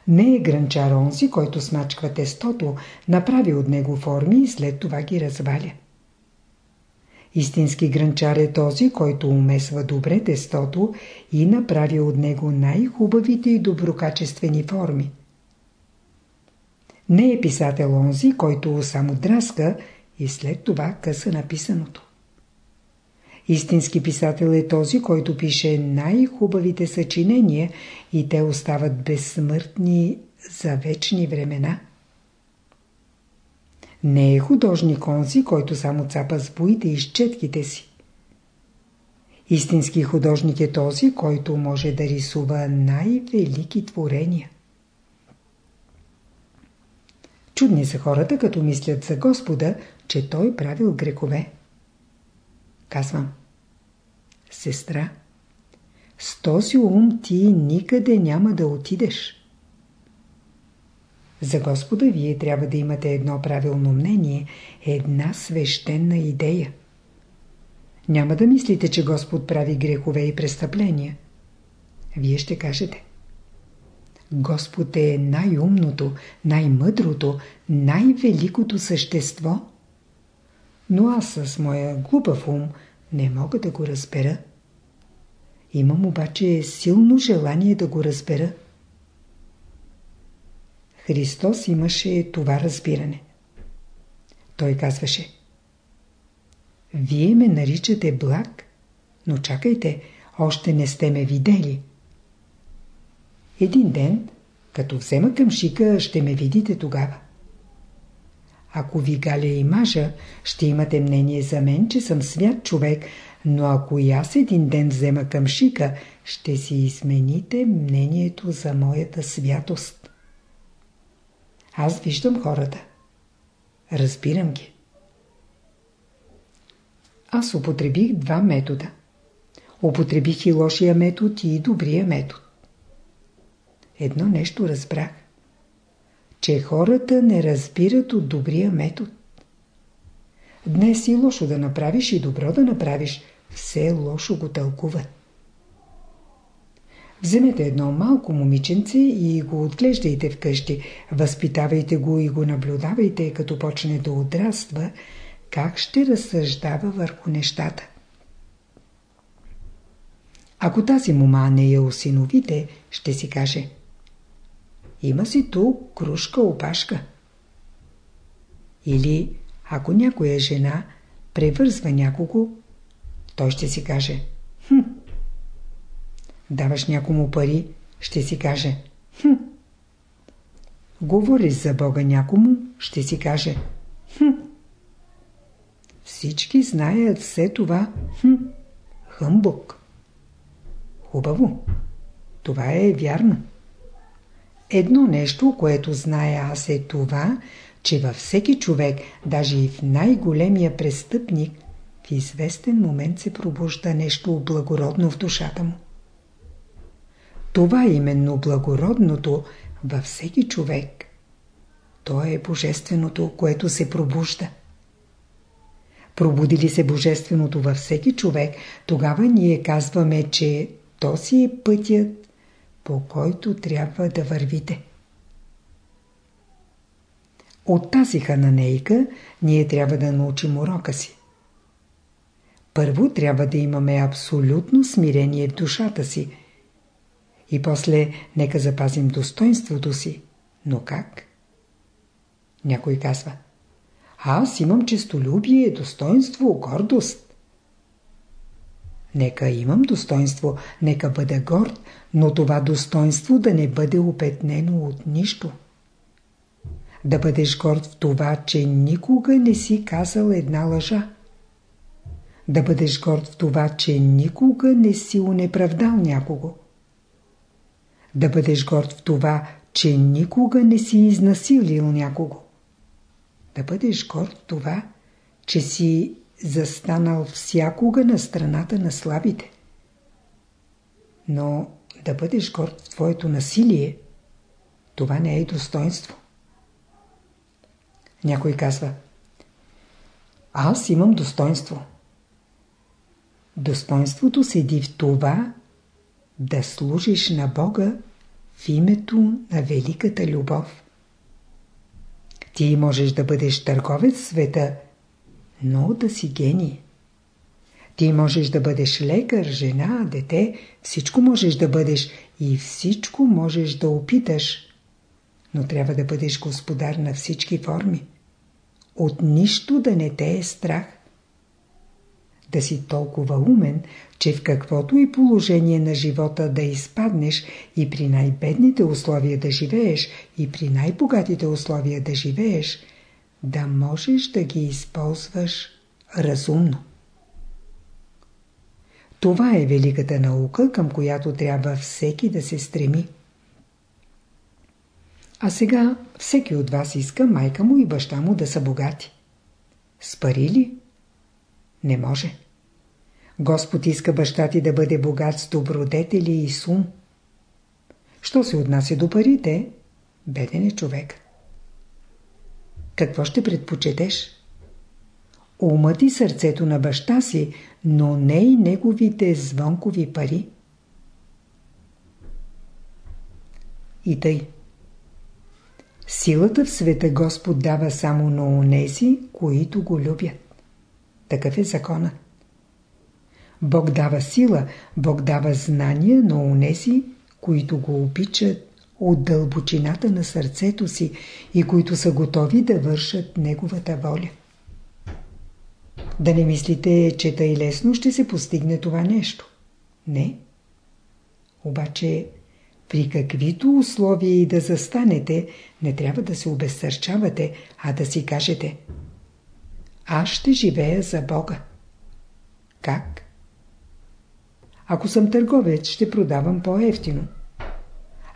Не е гранчар онзи, който смачква тестото, направи от него форми и след това ги разваля. Истински гранчар е този, който умесва добре тестото и направи от него най-хубавите и доброкачествени форми. Не е писател онзи, който само драска и след това къса написаното. Истински писател е този, който пише най-хубавите съчинения и те остават безсмъртни за вечни времена. Не е художник онзи, който само цапа с боите и щетките си. Истински художник е този, който може да рисува най-велики творения. Чудни са хората, като мислят за Господа, че Той правил грекове. Казвам. Сестра, с този ум ти никъде няма да отидеш. За Господа вие трябва да имате едно правилно мнение, една свещена идея. Няма да мислите, че Господ прави грехове и престъпления. Вие ще кажете. Господ е най-умното, най-мъдрото, най-великото същество. Но аз с моя глупав ум не мога да го разбера. Имам обаче силно желание да го разбера. Христос имаше това разбиране. Той казваше Вие ме наричате благ, но чакайте, още не сте ме видели. Един ден, като взема към шика, ще ме видите тогава. Ако ви галя и мажа, ще имате мнение за мен, че съм свят човек, но ако и аз един ден взема към шика, ще си измените мнението за моята святост. Аз виждам хората. Разбирам ги. Аз употребих два метода. Употребих и лошия метод и добрия метод. Едно нещо разбрах. Че хората не разбират от добрия метод. Днес и лошо да направиш и добро да направиш, все лошо го тълкуват. Вземете едно малко момиченце и го отглеждайте вкъщи, възпитавайте го и го наблюдавайте, като почне да отраства, как ще разсъждава върху нещата. Ако тази мома не я осиновите, ще си каже Има си тук кружка опашка. Или ако някоя жена превързва някого, той ще си каже даваш някому пари, ще си каже Хм. Говориш за Бога някому, ще си каже Хм. Всички знаят все това Хм. Хъмбок. Хубаво. Това е вярно. Едно нещо, което знае аз е това, че във всеки човек, даже и в най-големия престъпник, в известен момент се пробужда нещо благородно в душата му. Това е именно благородното във всеки човек. То е божественото, което се пробужда. пробуди ли се Божественото във всеки човек, тогава ние казваме, че то си е пътят, по който трябва да вървите. От тази хананейка ние трябва да научим урока си. Първо трябва да имаме абсолютно смирение в душата си. И после нека запазим достоинството си. Но как? Някой казва. Аз имам честолюбие, достоинство, гордост. Нека имам достоинство, нека бъда горд, но това достоинство да не бъде опетнено от нищо. Да бъдеш горд в това, че никога не си казал една лъжа. Да бъдеш горд в това, че никога не си унеправдал някого. Да бъдеш горд в това, че никога не си изнасилил някого. Да бъдеш горд в това, че си застанал всякога на страната на слабите. Но да бъдеш горд в твоето насилие, това не е достоинство. Някой казва, аз имам достоинство. Достоинството седи в това да служиш на Бога в името на великата любов. Ти можеш да бъдеш търговец в света, но да си гений. Ти можеш да бъдеш лекар, жена, дете, всичко можеш да бъдеш и всичко можеш да опиташ, но трябва да бъдеш господар на всички форми. От нищо да не те е страх. Да си толкова умен, че в каквото и положение на живота да изпаднеш и при най-бедните условия да живееш и при най-богатите условия да живееш, да можеш да ги използваш разумно. Това е великата наука, към която трябва всеки да се стреми. А сега всеки от вас иска майка му и баща му да са богати. С пари ли? Не може. Господ иска баща ти да бъде богат с добродетели и сум. Що се отнася до парите, беден е човек. Какво ще предпочетеш? Умът и сърцето на баща си, но не и неговите звонкови пари. И тъй. Силата в света Господ дава само на онези, които го любят. Такъв е закона. Бог дава сила, Бог дава знания на онези, които го обичат от дълбочината на сърцето си и които са готови да вършат Неговата воля. Да не мислите, че тъй лесно ще се постигне това нещо. Не. Обаче, при каквито условия и да застанете, не трябва да се обезсърчавате, а да си кажете Аз ще живея за Бога. Как? Ако съм търговец, ще продавам по-ефтино.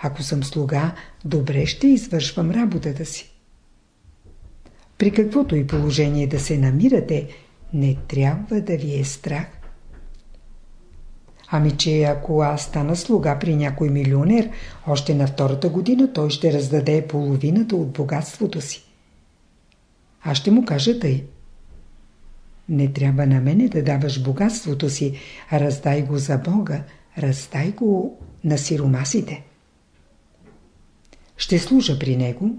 Ако съм слуга, добре ще извършвам работата си. При каквото и положение да се намирате, не трябва да ви е страх. Ами че ако аз стана слуга при някой милионер, още на втората година той ще раздаде половината от богатството си. Аз ще му кажа тъй. Не трябва на мене да даваш богатството си, а раздай го за Бога, раздай го на сиромасите. Ще служа при него,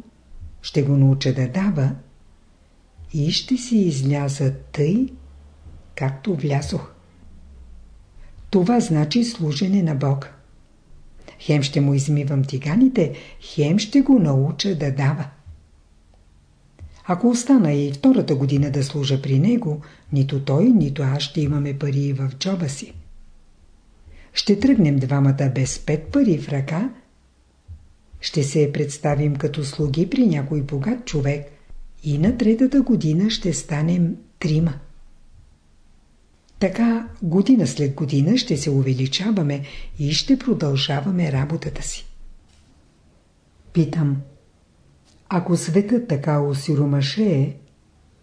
ще го науча да дава и ще си изляза тъй, както влязох. Това значи служене на Бог. Хем ще му измивам тиганите, хем ще го науча да дава. Ако остана и втората година да служа при него, нито той, нито аз ще имаме пари в джоба си. Ще тръгнем двамата без пет пари в ръка, ще се представим като слуги при някой богат човек и на третата година ще станем трима. Така година след година ще се увеличаваме и ще продължаваме работата си. Питам, ако светът така осиромашее,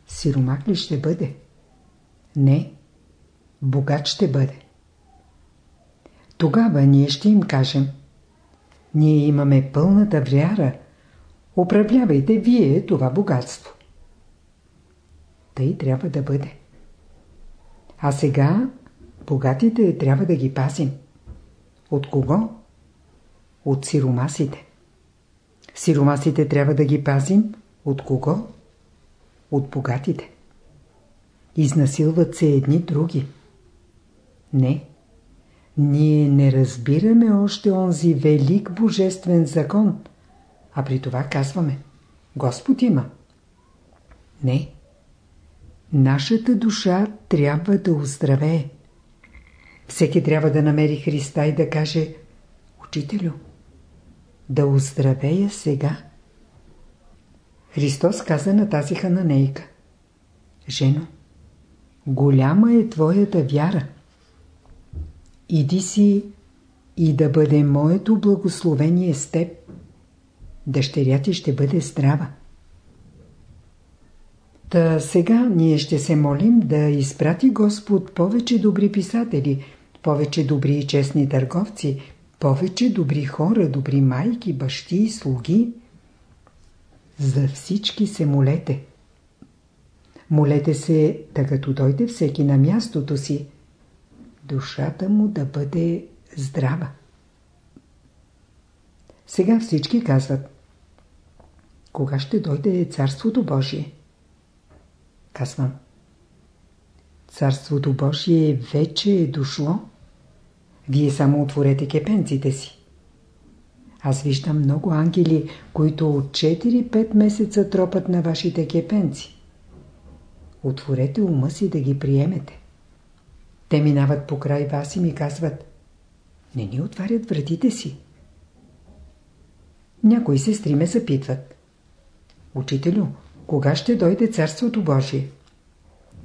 сиромак ли ще бъде? Не, богат ще бъде. Тогава ние ще им кажем, ние имаме пълната вяра, управлявайте вие това богатство. Тъй трябва да бъде. А сега богатите трябва да ги пазим. От кого? От сиромасите. Сиромасите трябва да ги пазим. От кого? От богатите. Изнасилват се едни други. Не. Ние не разбираме още онзи велик божествен закон, а при това казваме Господ има. Не. Нашата душа трябва да оздравее. Всеки трябва да намери Христа и да каже Учителю, да оздравея сега. Христос каза на тази хананейка Жено, голяма е твоята вяра. Иди си и да бъде моето благословение с теб. Дъщеря ти ще бъде здрава. Та сега ние ще се молим да изпрати Господ повече добри писатели, повече добри и честни търговци, повече добри хора, добри майки, бащи и слуги. За всички се молете. Молете се, да като дойде всеки на мястото си, душата му да бъде здрава. Сега всички казват, кога ще дойде Царството Божие? Казвам, Царството Божие вече е дошло. Вие само отворете кепенците си. Аз виждам много ангели, които от 4-5 месеца тропат на вашите кепенци. Отворете ума си да ги приемете. Те минават покрай вас и ми казват Не ни отварят вратите си. Някои сестри ме запитват Учителю, кога ще дойде Царството Божие?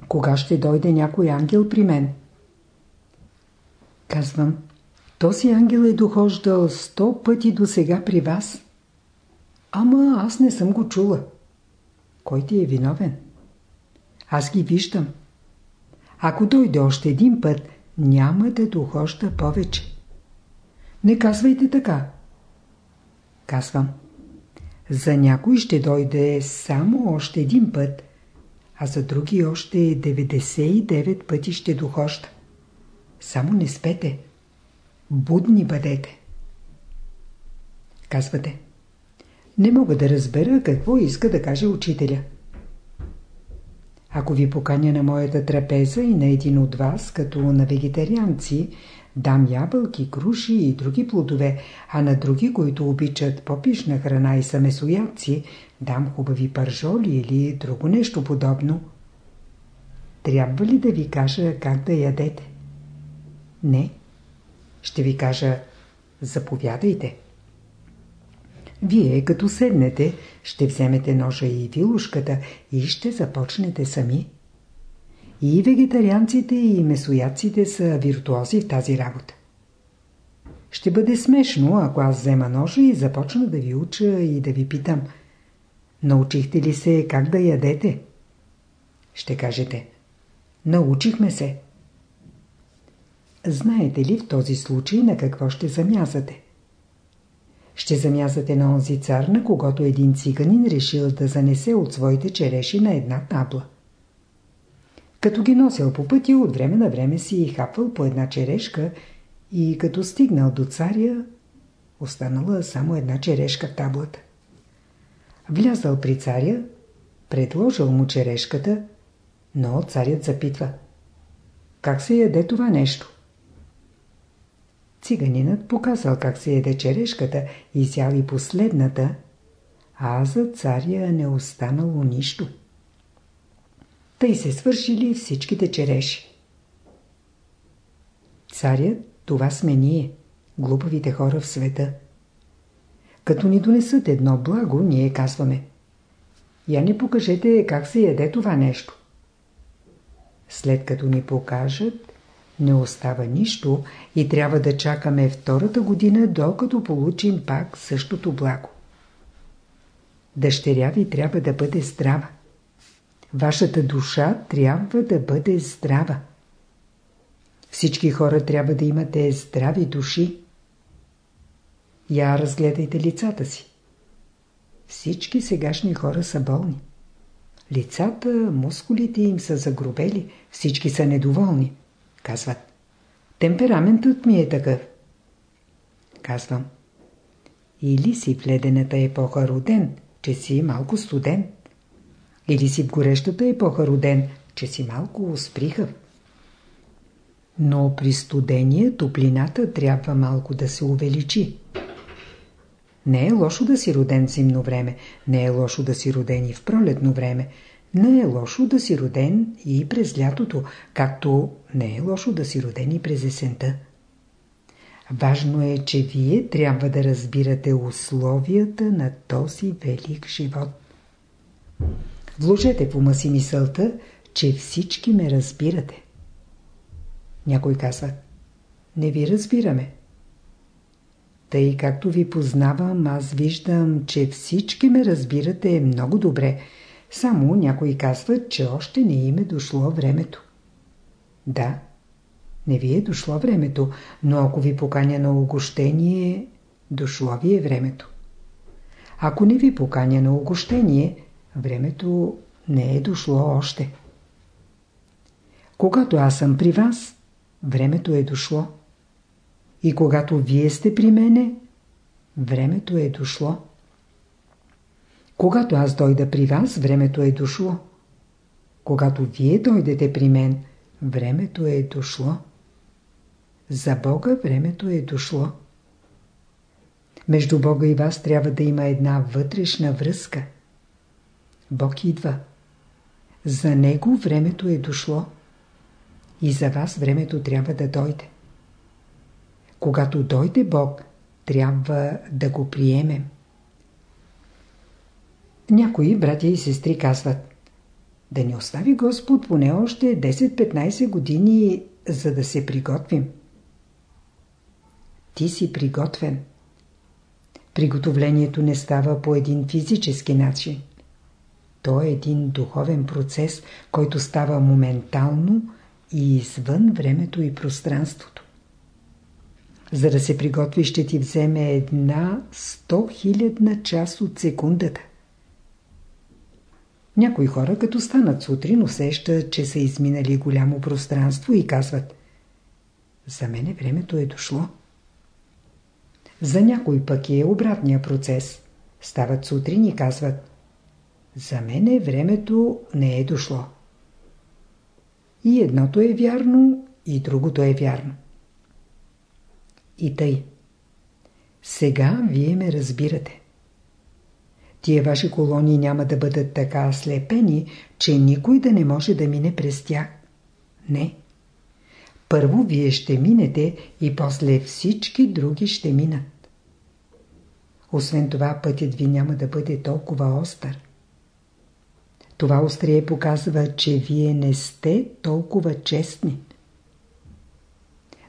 Кога ще дойде някой ангел при мен? Казвам, този ангел е дохождал сто пъти до сега при вас. Ама аз не съм го чула. Кой ти е виновен? Аз ги виждам. Ако дойде още един път, няма да дохожда повече. Не казвайте така. Казвам. За някой ще дойде само още един път, а за други още 99 пъти ще дохожда. Само не спете. Будни бъдете. Казвате. Не мога да разбера какво иска да каже учителя. Ако ви поканя на моята трапеза и на един от вас, като на вегетарианци, дам ябълки, круши и други плодове, а на други, които обичат попишна храна и са месоядци, дам хубави пържоли или друго нещо подобно. Трябва ли да ви кажа как да ядете? Не. Ще ви кажа, заповядайте. Вие, като седнете, ще вземете ножа и вилушката и ще започнете сами. И вегетарианците и месоядците са виртуози в тази работа. Ще бъде смешно, ако аз взема ножа и започна да ви уча и да ви питам. Научихте ли се как да ядете? Ще кажете. Научихме се. Знаете ли в този случай на какво ще замязате? Ще замязате на онзи цар, на когото един циганин решил да занесе от своите череши на една табла. Като ги носил по пътя, от време на време си хапвал по една черешка и като стигнал до царя, останала само една черешка в таблата. Влязал при царя, предложил му черешката, но царят запитва. Как се яде това нещо? Циганинът показал как се яде черешката, изял и последната, а за царя не останало нищо. Тъй се свършили всичките череши. Царят, това сме ние, глупавите хора в света. Като ни донесат едно благо, ние казваме Я не покажете как се яде това нещо. След като ни покажат, не остава нищо и трябва да чакаме втората година, докато получим пак същото благо. Дъщеря ви трябва да бъде здрава. Вашата душа трябва да бъде здрава. Всички хора трябва да имате здрави души. Я разгледайте лицата си. Всички сегашни хора са болни. Лицата, мускулите им са загробели, всички са недоволни. Казват, темпераментът ми е такъв. Казвам, или си в ледената епоха роден, че си малко студен, или си в горещата епоха роден, че си малко сприхав. Но при студение топлината трябва малко да се увеличи. Не е лошо да си роден в зимно време, не е лошо да си роден и в пролетно време, не е лошо да си роден и през лятото, както не е лошо да си роден и през есента. Важно е, че вие трябва да разбирате условията на този велик живот. Вложете в ума си мисълта, че всички ме разбирате. Някой казва, не ви разбираме. Тъй както ви познавам, аз виждам, че всички ме разбирате много добре. Само някои казват, че още не им е дошло времето. Да, не ви е дошло времето, но ако ви поканя на огощение, дошло ви е времето. Ако не ви поканя на огощение, времето не е дошло още. Когато аз съм при вас, времето е дошло. И когато вие сте при мене, времето е дошло. Когато аз дойда при вас, времето е дошло. Когато вие дойдете при мен, времето е дошло. За Бога времето е дошло. Между Бога и вас трябва да има една вътрешна връзка. Бог идва. За Него времето е дошло. И за вас времето трябва да дойде. Когато дойде Бог, трябва да го приемем. Някои братя и сестри казват да ни остави Господ поне още 10-15 години, за да се приготвим. Ти си приготвен. Приготовлението не става по един физически начин. То е един духовен процес, който става моментално и извън времето и пространството. За да се приготви ще ти вземе една сто хилядна част от секундата. Някои хора като станат сутрин усещат, че са изминали голямо пространство и казват За мене времето е дошло. За някой пък е обратния процес. Стават сутрин и казват За мене времето не е дошло. И едното е вярно, и другото е вярно. И тъй. Сега вие ме разбирате. Тия ваши колони няма да бъдат така слепени, че никой да не може да мине през тях. Не. Първо вие ще минете и после всички други ще минат. Освен това, пътят ви няма да бъде толкова остър. Това острие показва, че вие не сте толкова честни.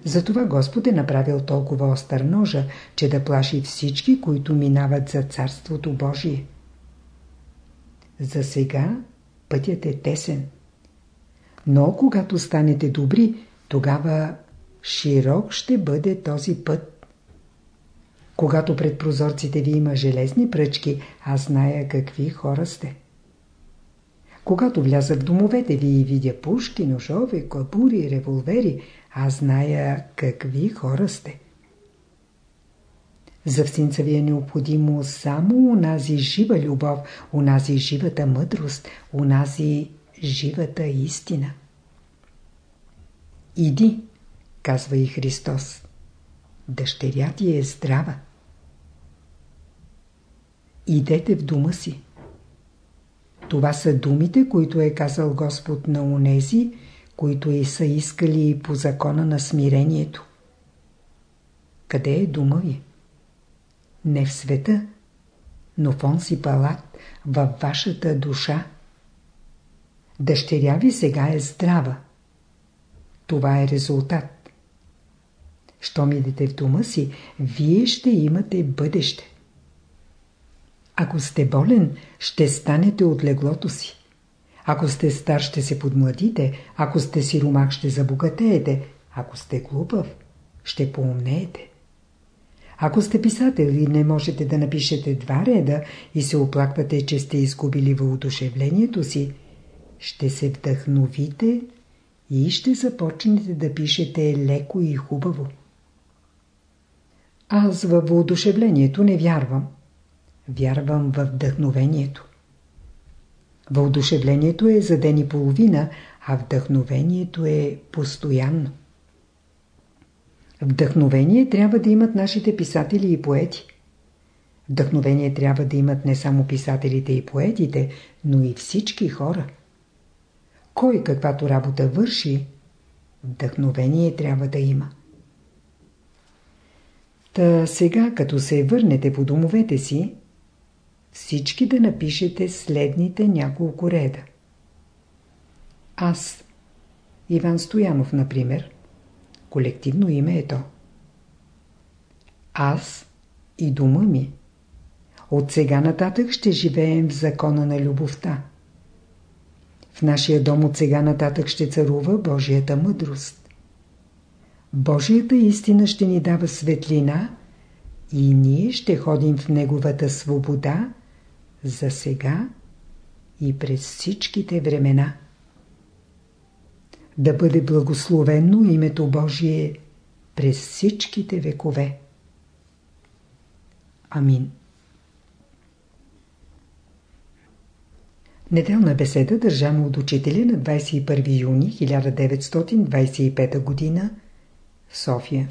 Затова Господ е направил толкова остър ножа, че да плаши всички, които минават за Царството Божие. За сега пътят е тесен. Но когато станете добри, тогава широк ще бъде този път. Когато пред прозорците ви има железни пръчки, аз зная какви хора сте. Когато вляза в домовете ви и видя пушки, ножове, кабури, револвери, аз зная какви хора сте. За всинца ви е необходимо само унази жива любов, унази живата мъдрост, унази живата истина. Иди, казва и Христос. Дъщеря ти е здрава. Идете в дома си. Това са думите, които е казал Господ на унези, които и са искали по закона на смирението. Къде е дума ви? Не в света, но в онзи палат, във вашата душа. Дъщеря ви сега е здрава. Това е резултат. Щом идете в дома си, вие ще имате бъдеще. Ако сте болен, ще станете от леглото си. Ако сте стар, ще се подмладите. Ако сте сиромах, ще забогатеете. Ако сте глупав, ще поумнеете. Ако сте писател и не можете да напишете два реда и се оплаквате, че сте изгубили въодушевлението си, ще се вдъхновите и ще започнете да пишете леко и хубаво. Аз във въодушевлението не вярвам. Вярвам във вдъхновението. Въодушевлението е за ден и половина, а вдъхновението е постоянно. Вдъхновение трябва да имат нашите писатели и поети. Вдъхновение трябва да имат не само писателите и поетите, но и всички хора. Кой каквато работа върши, вдъхновение трябва да има. Та сега, като се върнете по домовете си, всички да напишете следните няколко реда. Аз, Иван Стоянов, например, колективно име е то. Аз и дума ми. От сега нататък ще живеем в закона на любовта. В нашия дом от сега нататък ще царува Божията мъдрост. Божията истина ще ни дава светлина и ние ще ходим в Неговата свобода за сега и през всичките времена. Да бъде благословено името Божие през всичките векове. Амин. Неделна беседа държана от учителя на 21 юни 1925 г. София.